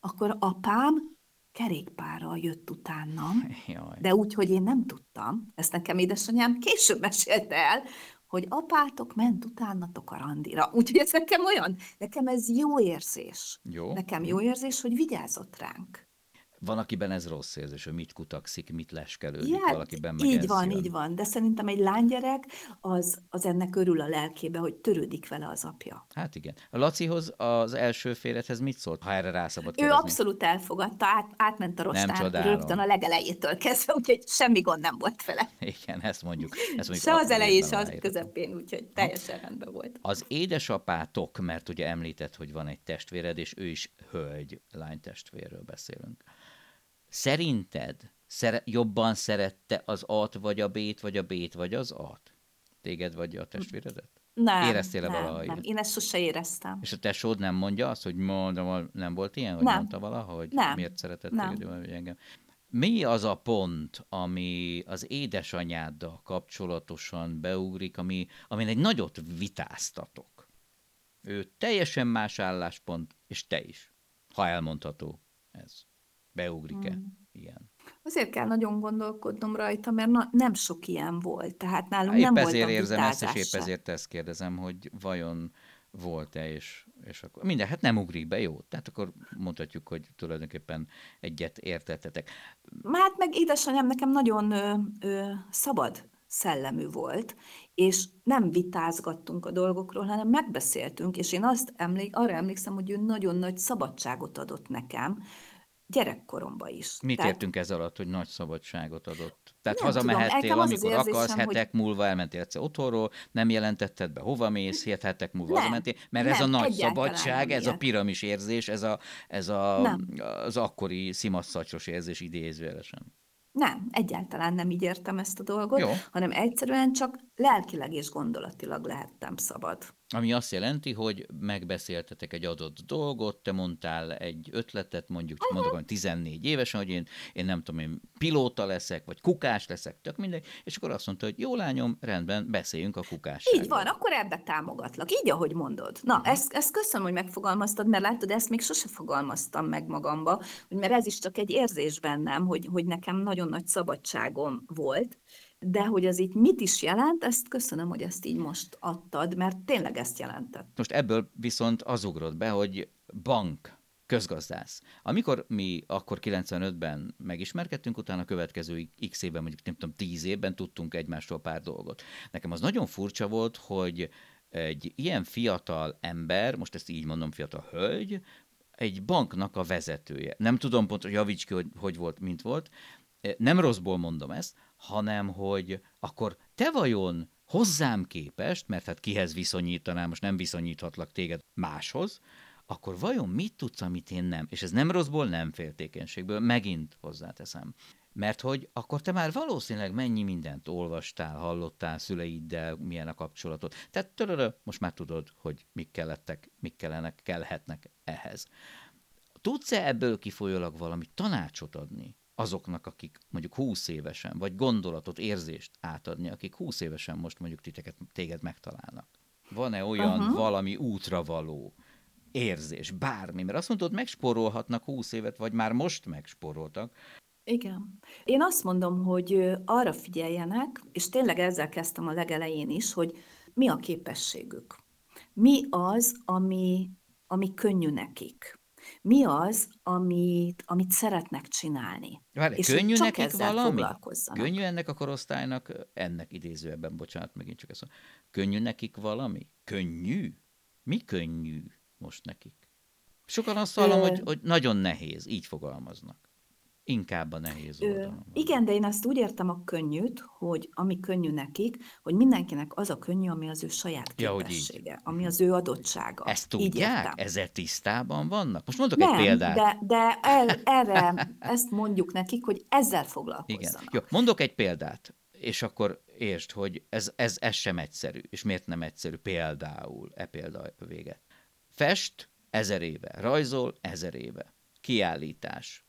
akkor apám kerékpárral jött utánam, Jaj. de úgy, hogy én nem tudtam, ezt nekem édesanyám később mesélte el, hogy apátok ment utánatok a randira. Úgyhogy ez nekem olyan, nekem ez jó érzés. Jó. Nekem jó érzés, hogy vigyázott ránk. Van, akiben ez rossz érzés, hogy mit kutakszik, mit leskelődik, Ja, valakiben meg így van, jön. így van. De szerintem egy lánygyerek az, az ennek örül a lelkébe, hogy törődik vele az apja. Hát igen. A Lacihoz az első félrethez mit szólt, ha erre rá szabad Ő kérdezni? abszolút elfogadta, át, átment a rostán rögtön a legelejétől kezdve, úgyhogy semmi gond nem volt vele. <laughs> Igen, ezt mondjuk. Ezt mondjuk Se az elején, se az közepén, úgyhogy teljesen rendben volt. Az édesapátok, mert ugye említett, hogy van egy testvéred, és ő is hölgy, lánytestvérről beszélünk. Szerinted szere- jobban szerette az A-t, vagy a B-t, vagy a B-t, vagy az A-t? Téged vagy a testvéredet? Nem, Éreztél-e nem, valahogy? nem, én ezt sose éreztem. És a tesód nem mondja azt, hogy mondom, nem volt ilyen, hogy Nem. mondta valaha, hogy Nem. miért szeretett Nem. téged, vagy engem? Mi az a pont, ami az édesanyáddal kapcsolatosan beugrik, ami, amin egy nagyot vitáztatok? Ő teljesen más álláspont, és te is, ha elmondható ez. Beugrik-e Hmm. ilyen? Azért kell nagyon gondolkodnom rajta, mert na, nem sok ilyen volt. Tehát nálunk Épp nem ezért volt érzem ezt, és épp ezért ezt kérdezem, hogy vajon volt-e, és, és akkor minden, hát nem ugrik be, jó. Tehát akkor mondhatjuk, hogy tulajdonképpen egyet értettetek. Hát meg édesanyám nekem nagyon ö, ö, szabad szellemű volt, és nem vitázgattunk a dolgokról, hanem megbeszéltünk, és én azt emlék, arra emlékszem, hogy ő nagyon nagy szabadságot adott nekem, gyerekkoromban is. Mit Tehát- értünk ez alatt, hogy nagy szabadságot adott? Tehát Nem tudom, hazamehettél, nekem az az amikor érzésem, akarsz, hogy- hetek múlva elmentél egyszer otthonról, nem jelentetted be, hova mész, hét hetek múlva Nem, hazamentél, mert ez a nem, nagy szabadság, nem ez a ilyet. piramis érzés, ez, a, ez a, Nem. az akkori szimasszacsos érzés idézőjelesen. Nem, egyáltalán nem így értem ezt a dolgot, Jó. hanem egyszerűen csak lelkileg és gondolatilag lehettem szabad. Ami azt jelenti, hogy megbeszéltetek egy adott dolgot, te mondtál egy ötletet, mondjuk csak mondok, hogy 14 évesen, hogy én, én nem tudom, én pilóta leszek, vagy kukás leszek, tök mindegy, és akkor azt mondta, hogy jó lányom, rendben, beszéljünk a kukásságról. Így van, akkor ebbe támogatlak, így, ahogy mondod. Na, ezt, ezt köszönöm, hogy megfogalmaztad, mert látod, ezt még sose fogalmaztam meg magamba, hogy mert ez is csak egy érzés bennem, hogy, hogy nekem nagyon nagy szabadságom volt, de hogy az itt mit is jelent, ezt köszönöm, hogy ezt így most adtad, mert tényleg ezt jelentett. Most ebből viszont az ugrott be, hogy bank, közgazdász. Amikor mi akkor 95-ben megismerkedtünk, utána a következő x évben, mondjuk nem tudom, 10 évben tudtunk egymástól pár dolgot. Nekem az nagyon furcsa volt, hogy egy ilyen fiatal ember, most ezt így mondom, fiatal hölgy, egy banknak a vezetője. Nem tudom pontosan, javíts ki, hogy hogy volt, mint volt. Nem rosszból mondom ezt, hanem hogy akkor te vajon hozzám képest, mert hát kihez viszonyítanám, most nem viszonyíthatlak téged máshoz, akkor vajon mit tudsz, amit én nem? És ez nem rosszból, nem féltékenységből, megint hozzáteszem. Mert hogy akkor te már valószínűleg mennyi mindent olvastál, hallottál szüleiddel, milyen a kapcsolatod. Tehát törörö, most már tudod, hogy mik kellettek, mik kellenek, kellhetnek ehhez. Tudsz-e ebből kifolyólag valami tanácsot adni azoknak, akik mondjuk 20 évesen, vagy gondolatot, érzést átadni, akik 20 évesen most mondjuk titeket, téged megtalálnak? Van-e olyan Aha. valami útra való érzés, bármi? Mert azt mondod, megspórolhatnak 20 évet, vagy már most megspóroltak. Igen. Én azt mondom, hogy arra figyeljenek, és tényleg ezzel kezdtem a legelején is, hogy mi a képességük. Mi az, ami, ami könnyű nekik. Mi az, amit, amit szeretnek csinálni. Várj, És könnyű csak nekik valami? Könnyű ennek a korosztálynak, ennek idézőjebben, bocsánat, megint csak ezt mondom. Könnyű nekik valami? Könnyű? Mi könnyű most nekik? Sokan azt hallom, Ö- hogy, hogy nagyon nehéz, így fogalmaznak. Inkább a nehéz oldalon. igen, de én azt úgy értem a könnyűt, hogy ami könnyű nekik, hogy mindenkinek az a könnyű, ami az ő saját Ja, így. képessége, ami az ő adottsága. Ezt Így tudják? értem. Ezzel tisztában vannak? Most mondok Nem, egy példát. de, de el, erre ezt mondjuk nekik, hogy ezzel Igen. foglalkozzanak. Jó, mondok egy példát, és akkor értsd, hogy ez, ez, ez sem egyszerű. És miért nem egyszerű? Például, e példa a vége. Fest ezer éve, rajzol ezer éve. Kiállítás.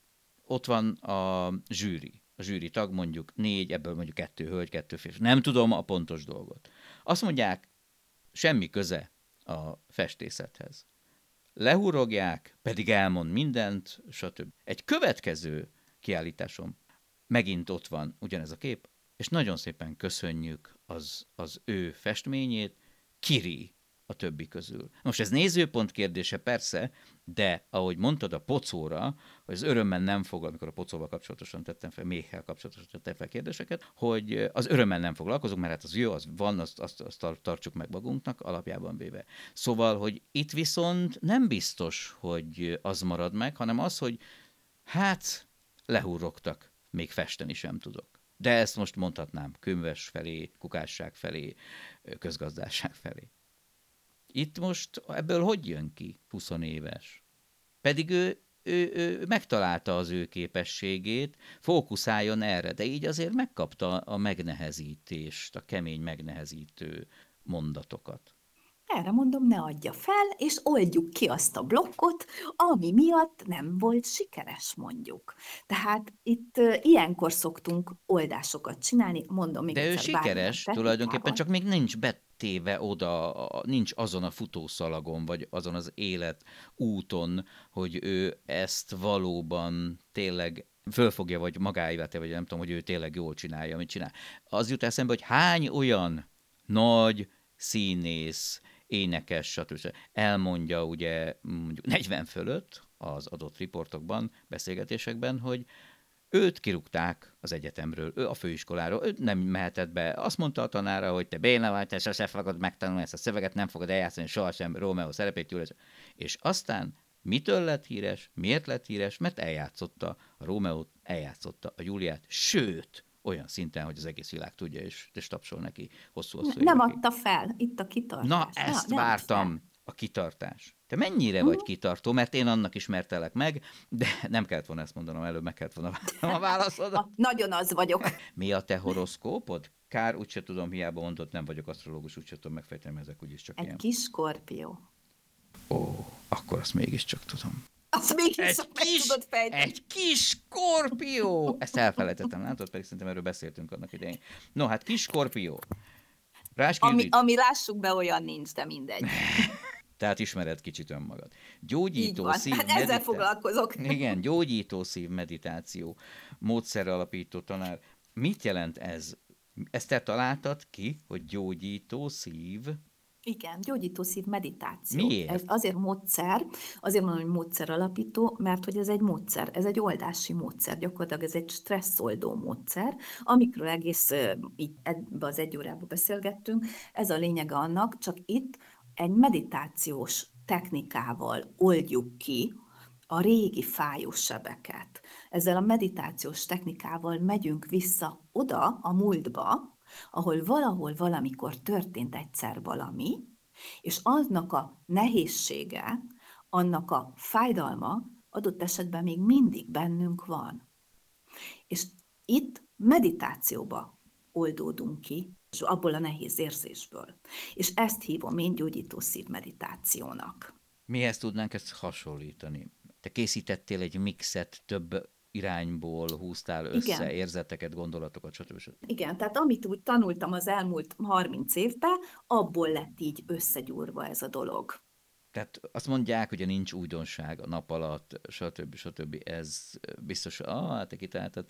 Ott van a zsűri. A zsűri tag mondjuk négy, ebből mondjuk kettő hölgy, kettő férfi. Nem tudom a pontos dolgot. Azt mondják, semmi köze a festészethez. Lehurogják, pedig elmond mindent, stb. Egy következő kiállításom megint ott van ugyanez a kép, és nagyon szépen köszönjük az, az ő festményét, Kiri a többi közül. Most ez nézőpont kérdése persze, de ahogy mondtad a pocóra, hogy az örömmel nem foglal, amikor a pocóval kapcsolatosan tettem fel, méhel kapcsolatosan tettem fel kérdéseket, hogy az örömmel nem foglalkozunk, mert hát az jó, az van, azt, azt, azt tar- tartsuk meg magunknak, alapjában véve. Szóval, hogy itt viszont nem biztos, hogy az marad meg, hanem az, hogy hát lehúrogtak, még festeni sem tudok. De ezt most mondhatnám könyves felé, kukásság felé, közgazdásság felé. Itt most ebből hogy jön ki 20 éves? Pedig ő, ő, ő megtalálta az ő képességét, fókuszáljon erre, de így azért megkapta a megnehezítést, a kemény megnehezítő mondatokat. Erre mondom, ne adja fel, és oldjuk ki azt a blokkot, ami miatt nem volt sikeres, mondjuk. Tehát itt uh, ilyenkor szoktunk oldásokat csinálni, mondom még De ő sikeres, tulajdonképpen csak még nincs betéve oda, nincs azon a futószalagon, vagy azon az élet úton, hogy ő ezt valóban tényleg fölfogja, vagy magáévá vagy nem tudom, hogy ő tényleg jól csinálja, amit csinál. Az jut eszembe, hogy hány olyan nagy színész, énekes, stb. Elmondja ugye mondjuk 40 fölött az adott riportokban, beszélgetésekben, hogy őt kirúgták az egyetemről, ő a főiskoláról, ő nem mehetett be. Azt mondta a tanára, hogy te béna vagy, te sose fogod megtanulni ezt a szöveget, nem fogod eljátszani sohasem Rómeó szerepét, Julius. És aztán mitől lett híres, miért lett híres, mert eljátszotta a Rómeót, eljátszotta a Júliát, sőt, olyan szinten, hogy az egész világ tudja, és, és tapsol neki hosszú-hosszú Nem évekig. adta fel, itt a kitartás. Na, ezt add vártam. A kitartás. Te mennyire vagy kitartó, mert én annak ismertelek meg, de nem kellett volna ezt mondanom előbb, meg kellett volna a válaszodat. Nagyon az vagyok. <laughs> Mi a te horoszkópod? Kár, úgyse tudom, hiába mondott, nem vagyok asztrológus, úgyse tudom megfejteni, ezek úgyis csak Egy ilyen. kis skorpió. Ó, akkor azt mégiscsak tudom. Azt mégis Egy meg kis, tudod fejteni. egy kis skorpió! Ezt elfelejtettem, látod? Pedig szerintem erről beszéltünk annak idején. No, hát kis skorpió. Ami, ami lássuk be, olyan nincs, de mindegy. <laughs> Tehát ismered kicsit önmagad. Gyógyító szív Hát ezzel foglalkozok. <laughs> Igen, gyógyító szív meditáció, módszer alapító tanár. Mit jelent ez? Ezt te találtad ki, hogy gyógyító szív? Igen, gyógyító szív meditáció. Miért? Ez azért módszer, azért mondom, hogy módszer alapító, mert hogy ez egy módszer, ez egy oldási módszer, gyakorlatilag ez egy stresszoldó módszer, amikről egész így ebbe az egy órába beszélgettünk. Ez a lényege annak, csak itt egy meditációs technikával oldjuk ki a régi fájós sebeket. Ezzel a meditációs technikával megyünk vissza oda, a múltba, ahol valahol valamikor történt egyszer valami, és annak a nehézsége, annak a fájdalma adott esetben még mindig bennünk van. És itt meditációba oldódunk ki, és abból a nehéz érzésből. És ezt hívom én gyógyító szívmeditációnak. Mihez tudnánk ezt hasonlítani? Te készítettél egy mixet több irányból, húztál össze Igen. érzeteket, gondolatokat, stb. Igen, tehát amit úgy tanultam az elmúlt 30 évben, abból lett így összegyúrva ez a dolog. Tehát azt mondják, hogy nincs újdonság a nap alatt, stb. stb. Ez biztos, ah, te kitaláltad.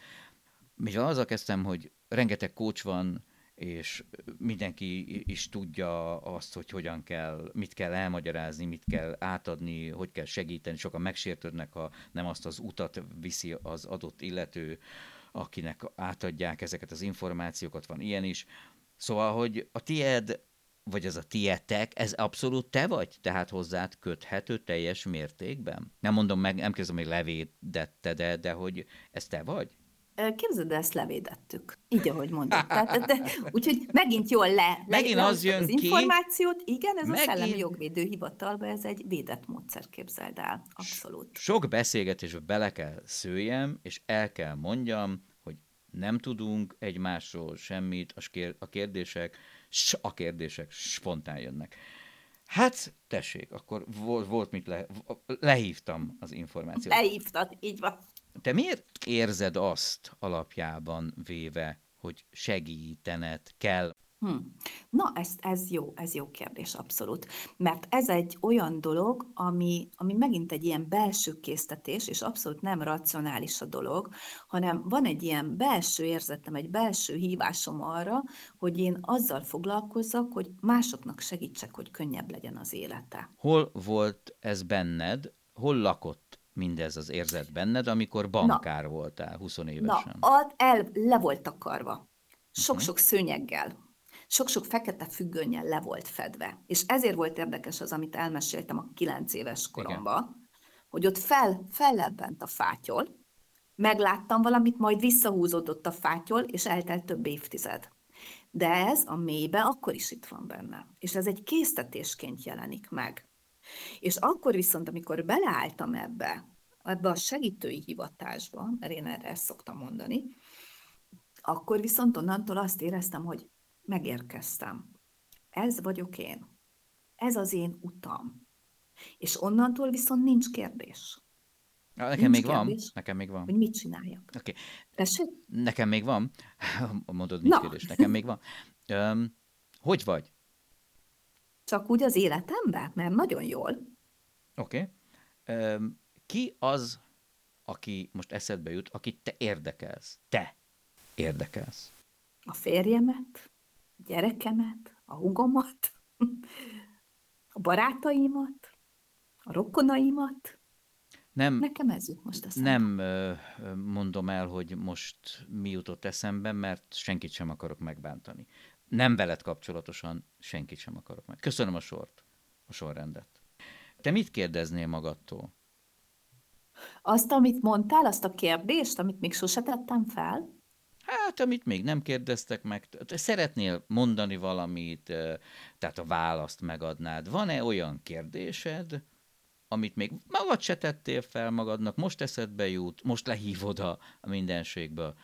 Mivel azzal kezdtem, hogy rengeteg kócs van, és mindenki is tudja azt, hogy hogyan kell, mit kell elmagyarázni, mit kell átadni, hogy kell segíteni. Sokan megsértődnek, ha nem azt az utat viszi az adott illető, akinek átadják ezeket az információkat, van ilyen is. Szóval, hogy a tied, vagy az a tietek, ez abszolút te vagy? Tehát hozzád köthető teljes mértékben? Nem mondom meg, nem kérdezem, hogy levédette, de, de hogy ez te vagy? Képzeld, el, ezt levédettük. Így, ahogy mondod. Tehát, de, úgyhogy megint jól le, Megint az jön az ki- információt. Igen, ez Megint- a szellemi jogvédő hivatalban, ez egy védett módszer, képzeld el. Abszolút. Sok beszélgetésbe bele kell szőjem, és el kell mondjam, hogy nem tudunk egymásról semmit, a kér- a kérdések, a kérdések spontán jönnek. Hát, tessék, akkor volt, volt mit le, lehívtam az információt. Elhívtad, így van. Te miért érzed azt alapjában véve, hogy segítened kell? Hm. Na, ez, ez jó, ez jó kérdés, abszolút. Mert ez egy olyan dolog, ami, ami megint egy ilyen belső késztetés, és abszolút nem racionális a dolog, hanem van egy ilyen belső érzetem, egy belső hívásom arra, hogy én azzal foglalkozzak, hogy másoknak segítsek, hogy könnyebb legyen az élete. Hol volt ez benned, hol lakott mindez az érzet benned, amikor bankár voltál 20 Na, évesen? ad, el, le volt takarva. Sok-sok szőnyeggel. Sok-sok fekete függönnyel le volt fedve. És ezért volt érdekes az, amit elmeséltem a kilenc éves koromban, hogy ott fel, fellebbent a fátyol, megláttam valamit, majd visszahúzódott a fátyol, és eltelt több évtized. De ez a mélybe akkor is itt van benne. És ez egy késztetésként jelenik meg. És akkor viszont, amikor beleálltam ebbe, ebbe a segítői hivatásba, mert én erre ezt szoktam mondani, akkor viszont onnantól azt éreztem, hogy megérkeztem. Ez vagyok én. Ez az én utam. És onnantól viszont nincs kérdés, Ah, Nekem nincs még van, kérdés. nekem még van. hogy mit csináljak. Oké, Tessék? nekem még van. <laughs> Mondod, nincs Na. kérdés, nekem még van. Öm, hogy vagy? Csak úgy az életemben? Mert nagyon jól. Oké. Okay. Ki az, aki most eszedbe jut, akit te érdekelsz? Te érdekelsz. A férjemet, a gyerekemet, a hugomat, <laughs> a barátaimat, a rokonaimat. Nem, Nekem ez jut most eszembe. nem mondom el, hogy most mi jutott eszembe, mert senkit sem akarok megbántani. Nem veled kapcsolatosan senkit sem akarok meg. Köszönöm a sort, a sorrendet. Te mit kérdeznél magadtól? Azt, amit mondtál, azt a kérdést, amit még sose tettem fel, Hát, amit még nem kérdeztek meg, te szeretnél mondani valamit, tehát a választ megadnád. Van-e olyan kérdésed, amit még magad se tettél fel magadnak, most eszedbe jut, most lehívod a mindenségből.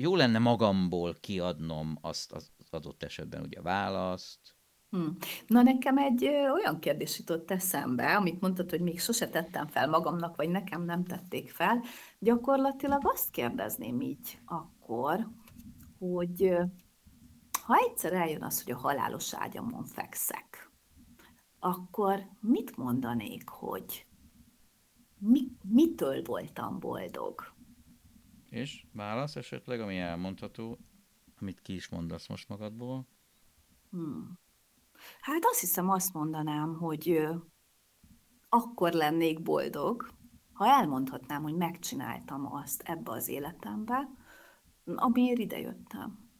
Jó lenne magamból kiadnom azt az adott esetben ugye választ. Hm. Na nekem egy olyan kérdés jutott eszembe, amit mondtad, hogy még sose tettem fel magamnak, vagy nekem nem tették fel. Gyakorlatilag azt kérdezném így akkor, hogy ha egyszer eljön az, hogy a halálos ágyamon fekszek, akkor mit mondanék, hogy mi, mitől voltam boldog? És válasz esetleg, ami elmondható, amit ki is mondasz most magadból. Hmm. Hát azt hiszem, azt mondanám, hogy akkor lennék boldog, ha elmondhatnám, hogy megcsináltam azt ebbe az életembe, amiért idejöttem.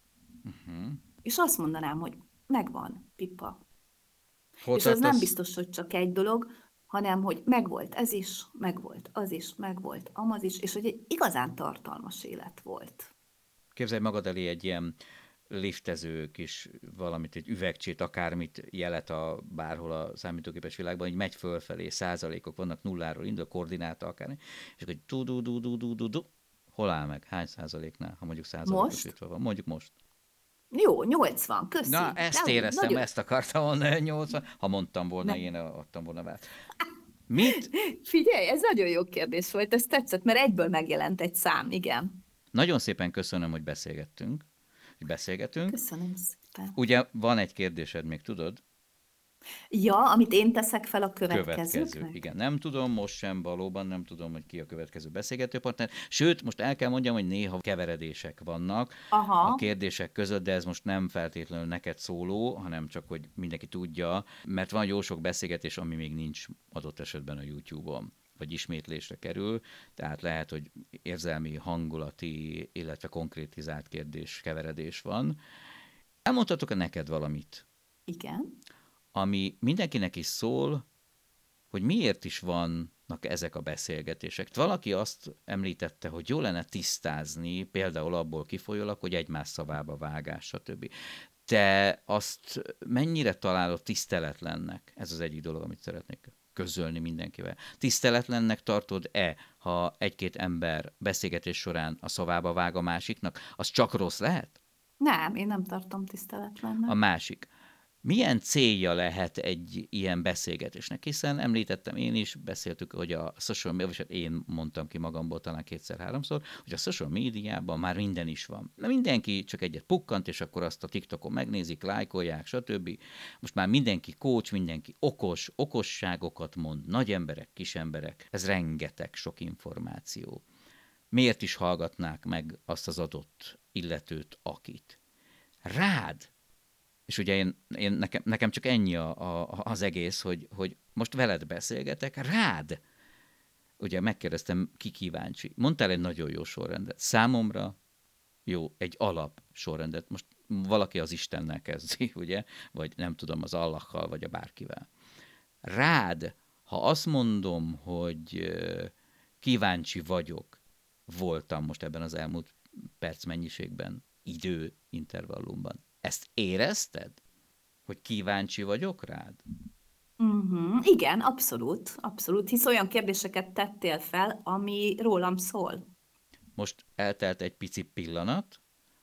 Uh-huh. És azt mondanám, hogy megvan, pipa. Hol és az nem biztos, hogy csak egy dolog, hanem, hogy megvolt ez is, megvolt az is, megvolt amaz is, és hogy egy igazán tartalmas élet volt. Képzelj magad elé egy ilyen liftező kis valamit, egy üvegcsét, akármit jelet a bárhol a számítógépes világban, így megy fölfelé, százalékok vannak nulláról, indul, koordináta akár, és akkor du du du du du du hol áll meg? Hány százaléknál, ha mondjuk százalékosítva van? Mondjuk most. Jó, 80, köszi. Na, ezt De éreztem, nagyon- ezt akartam mondani, 80. Ha mondtam volna, Nem. én adtam volna választ. Mit? Figyelj, ez nagyon jó kérdés volt, ez tetszett, mert egyből megjelent egy szám, igen. Nagyon szépen köszönöm, hogy beszélgettünk. Hogy beszélgetünk. Köszönöm szépen. Ugye van egy kérdésed még, tudod? Ja, amit én teszek fel a? Következő. Igen, nem tudom, most sem valóban nem tudom, hogy ki a következő beszélgetőpartner. Sőt, most el kell mondjam, hogy néha keveredések vannak Aha. a kérdések között, de ez most nem feltétlenül neked szóló, hanem csak, hogy mindenki tudja, mert van jó sok beszélgetés, ami még nincs adott esetben a YouTube-on vagy ismétlésre kerül, tehát lehet, hogy érzelmi, hangulati, illetve konkrétizált kérdés, keveredés van. Elmondhatok-e neked valamit? Igen. Ami mindenkinek is szól, hogy miért is vannak ezek a beszélgetések. Valaki azt említette, hogy jó lenne tisztázni, például abból kifolyólag, hogy egymás szavába vágás, stb. Te azt mennyire találod tiszteletlennek? Ez az egyik dolog, amit szeretnék közölni mindenkivel. Tiszteletlennek tartod-e, ha egy-két ember beszélgetés során a szavába vág a másiknak? Az csak rossz lehet? Nem, én nem tartom tiszteletlennek. A másik. Milyen célja lehet egy ilyen beszélgetésnek? Hiszen említettem én is, beszéltük, hogy a social media, vagy hát én mondtam ki magamból talán kétszer-háromszor, hogy a social médiában már minden is van. Na mindenki csak egyet pukkant, és akkor azt a TikTokon megnézik, lájkolják, stb. Most már mindenki coach, mindenki okos, okosságokat mond, nagy emberek, kis emberek. Ez rengeteg sok információ. Miért is hallgatnák meg azt az adott illetőt, akit? Rád és ugye én, én nekem, nekem csak ennyi a, a, az egész, hogy, hogy most veled beszélgetek, rád. Ugye megkérdeztem, ki kíváncsi. Mondtál egy nagyon jó sorrendet. Számomra jó, egy alap sorrendet. Most valaki az Istennel kezdi, <laughs> ugye? Vagy nem tudom, az Allakkal, vagy a bárkivel. Rád, ha azt mondom, hogy kíváncsi vagyok, voltam most ebben az elmúlt perc mennyiségben, idő intervallumban. Ezt érezted? Hogy kíváncsi vagyok rád? Uh-huh. Igen, abszolút, abszolút, hisz olyan kérdéseket tettél fel, ami rólam szól. Most eltelt egy pici pillanat,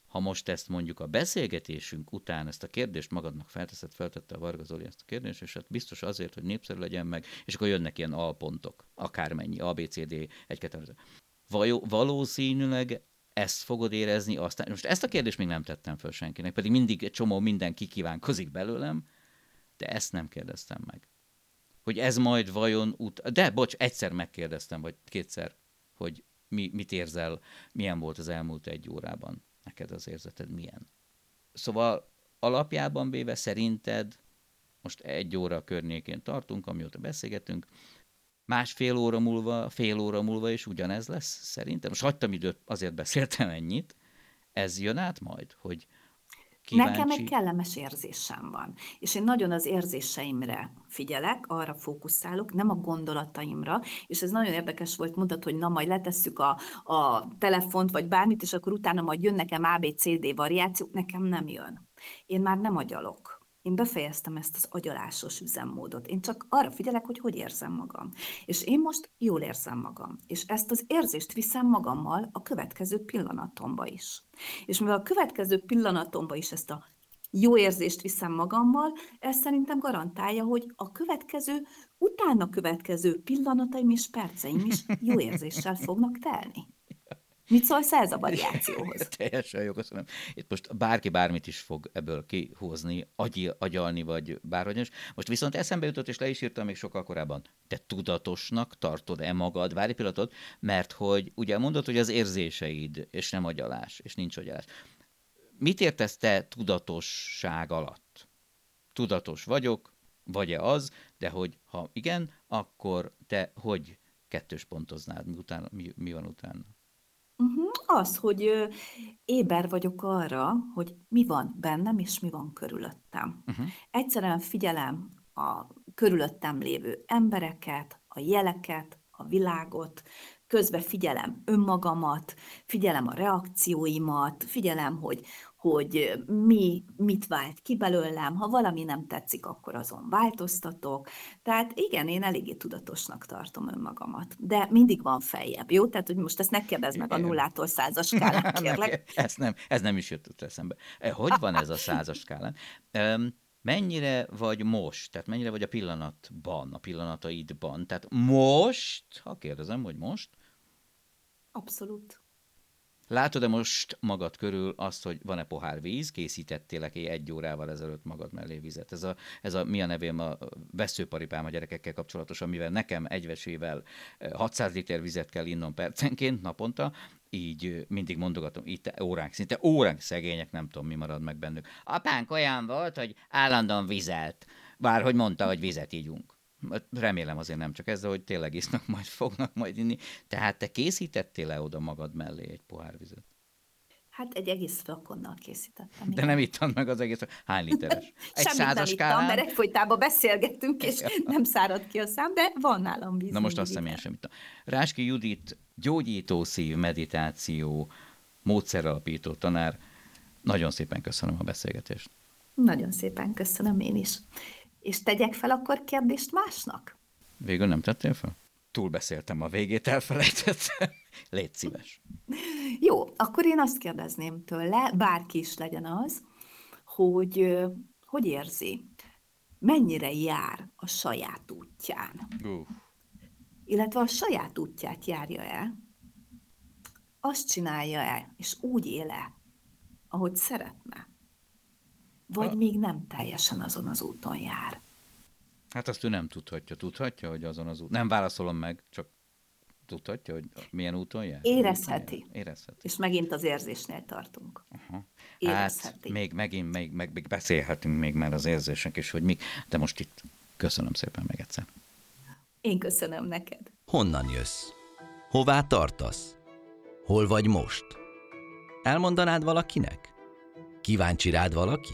ha most ezt mondjuk a beszélgetésünk után ezt a kérdést magadnak felteszed, feltette a Varga Zoli ezt a kérdést, és hát biztos azért, hogy népszerű legyen meg, és akkor jönnek ilyen alpontok, akármennyi, A, B, C, D, 1, 2, 3. Valószínűleg ezt fogod érezni, aztán most ezt a kérdést még nem tettem föl senkinek, pedig mindig egy csomó minden kikívánkozik belőlem, de ezt nem kérdeztem meg. Hogy ez majd vajon ut... De, bocs, egyszer megkérdeztem, vagy kétszer, hogy mi, mit érzel, milyen volt az elmúlt egy órában. Neked az érzeted milyen? Szóval alapjában véve szerinted most egy óra környékén tartunk, amióta beszélgetünk, másfél óra múlva, fél óra múlva is ugyanez lesz szerintem. Most hagytam időt, azért beszéltem ennyit. Ez jön át majd, hogy kíváncsi... Nekem egy kellemes érzésem van, és én nagyon az érzéseimre figyelek, arra fókuszálok, nem a gondolataimra, és ez nagyon érdekes volt, mondtad, hogy na majd letesszük a, a telefont, vagy bármit, és akkor utána majd jön nekem ABCD variációk, nekem nem jön. Én már nem agyalok. Én befejeztem ezt az agyalásos üzemmódot. Én csak arra figyelek, hogy hogy érzem magam. És én most jól érzem magam. És ezt az érzést viszem magammal a következő pillanatomba is. És mivel a következő pillanatomba is ezt a jó érzést viszem magammal, ez szerintem garantálja, hogy a következő, utána következő pillanataim és perceim is jó érzéssel fognak telni. Mit szólsz ez a variációhoz? Teljesen jó, köszönöm. Itt most bárki bármit is fog ebből kihozni, agyi, agyalni, vagy bárhogy is. Most viszont eszembe jutott, és le is írtam még sokkal korábban. Te tudatosnak tartod-e magad? Várj egy pillanatot, mert hogy ugye mondod, hogy az érzéseid, és nem agyalás, és nincs agyalás. Mit értesz te tudatosság alatt? Tudatos vagyok, vagy-e az, de hogy ha igen, akkor te hogy kettős pontoznád, mi, utána, mi, mi van utána? Az, hogy éber vagyok arra, hogy mi van bennem, és mi van körülöttem. Uh-huh. Egyszerűen figyelem a körülöttem lévő embereket, a jeleket, a világot, közben figyelem önmagamat, figyelem a reakcióimat, figyelem, hogy, hogy mi, mit vált ki belőlem, ha valami nem tetszik, akkor azon változtatok. Tehát igen, én eléggé tudatosnak tartom önmagamat, de mindig van feljebb, jó? Tehát, hogy most ezt ne kérdezd meg a nullától százas <laughs> skálán, kérlek. ez, nem, ez nem is jött eszembe. Hogy van ez a százas skálán? Mennyire vagy most, tehát mennyire vagy a pillanatban, a pillanataidban? Tehát most, ha kérdezem, hogy most? Abszolút. Látod-e most magad körül azt, hogy van-e pohár víz, készítettél -e egy órával ezelőtt magad mellé vizet? Ez a, ez a mi a nevém a veszőparipám a gyerekekkel kapcsolatosan, mivel nekem egyvesével 600 liter vizet kell innom percenként naponta, így mindig mondogatom, itt óránk, szinte óránk szegények, nem tudom, mi marad meg bennük. Apánk olyan volt, hogy állandóan vizelt, bár hogy mondta, hogy vizet ígyunk. Remélem azért nem csak ezzel, hogy tényleg isznak, <laughs> majd fognak majd inni. Tehát te készítettél le oda magad mellé egy pohár vizet? Hát egy egész flakonnal készítettem. De nem ittam meg az egész, hány literes? <laughs> Egy Semmit nem ittam, mert egyfolytában beszélgettünk, és nem szárad ki a szám, de van nálam víz. Na most azt hiszem, én sem ittam. Ráski Judit, gyógyító szív, meditáció, módszeralapító tanár. Nagyon szépen köszönöm a beszélgetést. Nagyon szépen köszönöm én is. És tegyek fel akkor kérdést másnak? Végül nem tettél fel? Túlbeszéltem a végét, elfelejtettem. <laughs> Légy szíves. Jó, akkor én azt kérdezném tőle, bárki is legyen az, hogy hogy érzi, mennyire jár a saját útján. Uh. Illetve a saját útját járja-e, azt csinálja-e, és úgy éle, ahogy szeretne. Vagy a... még nem teljesen azon az úton jár. Hát azt ő nem tudhatja. Tudhatja, hogy azon az út. Nem válaszolom meg, csak tudhatja, hogy milyen úton jár? Érezheti. Úton jár? Érezheti. És megint az érzésnél tartunk. Aha. Érezheti. Hát még, megint még, meg, még beszélhetünk még már az érzések is, hogy mik, de most itt köszönöm szépen még egyszer. Én köszönöm neked. Honnan jössz? Hová tartasz? Hol vagy most? Elmondanád valakinek? Kíváncsi rád valaki?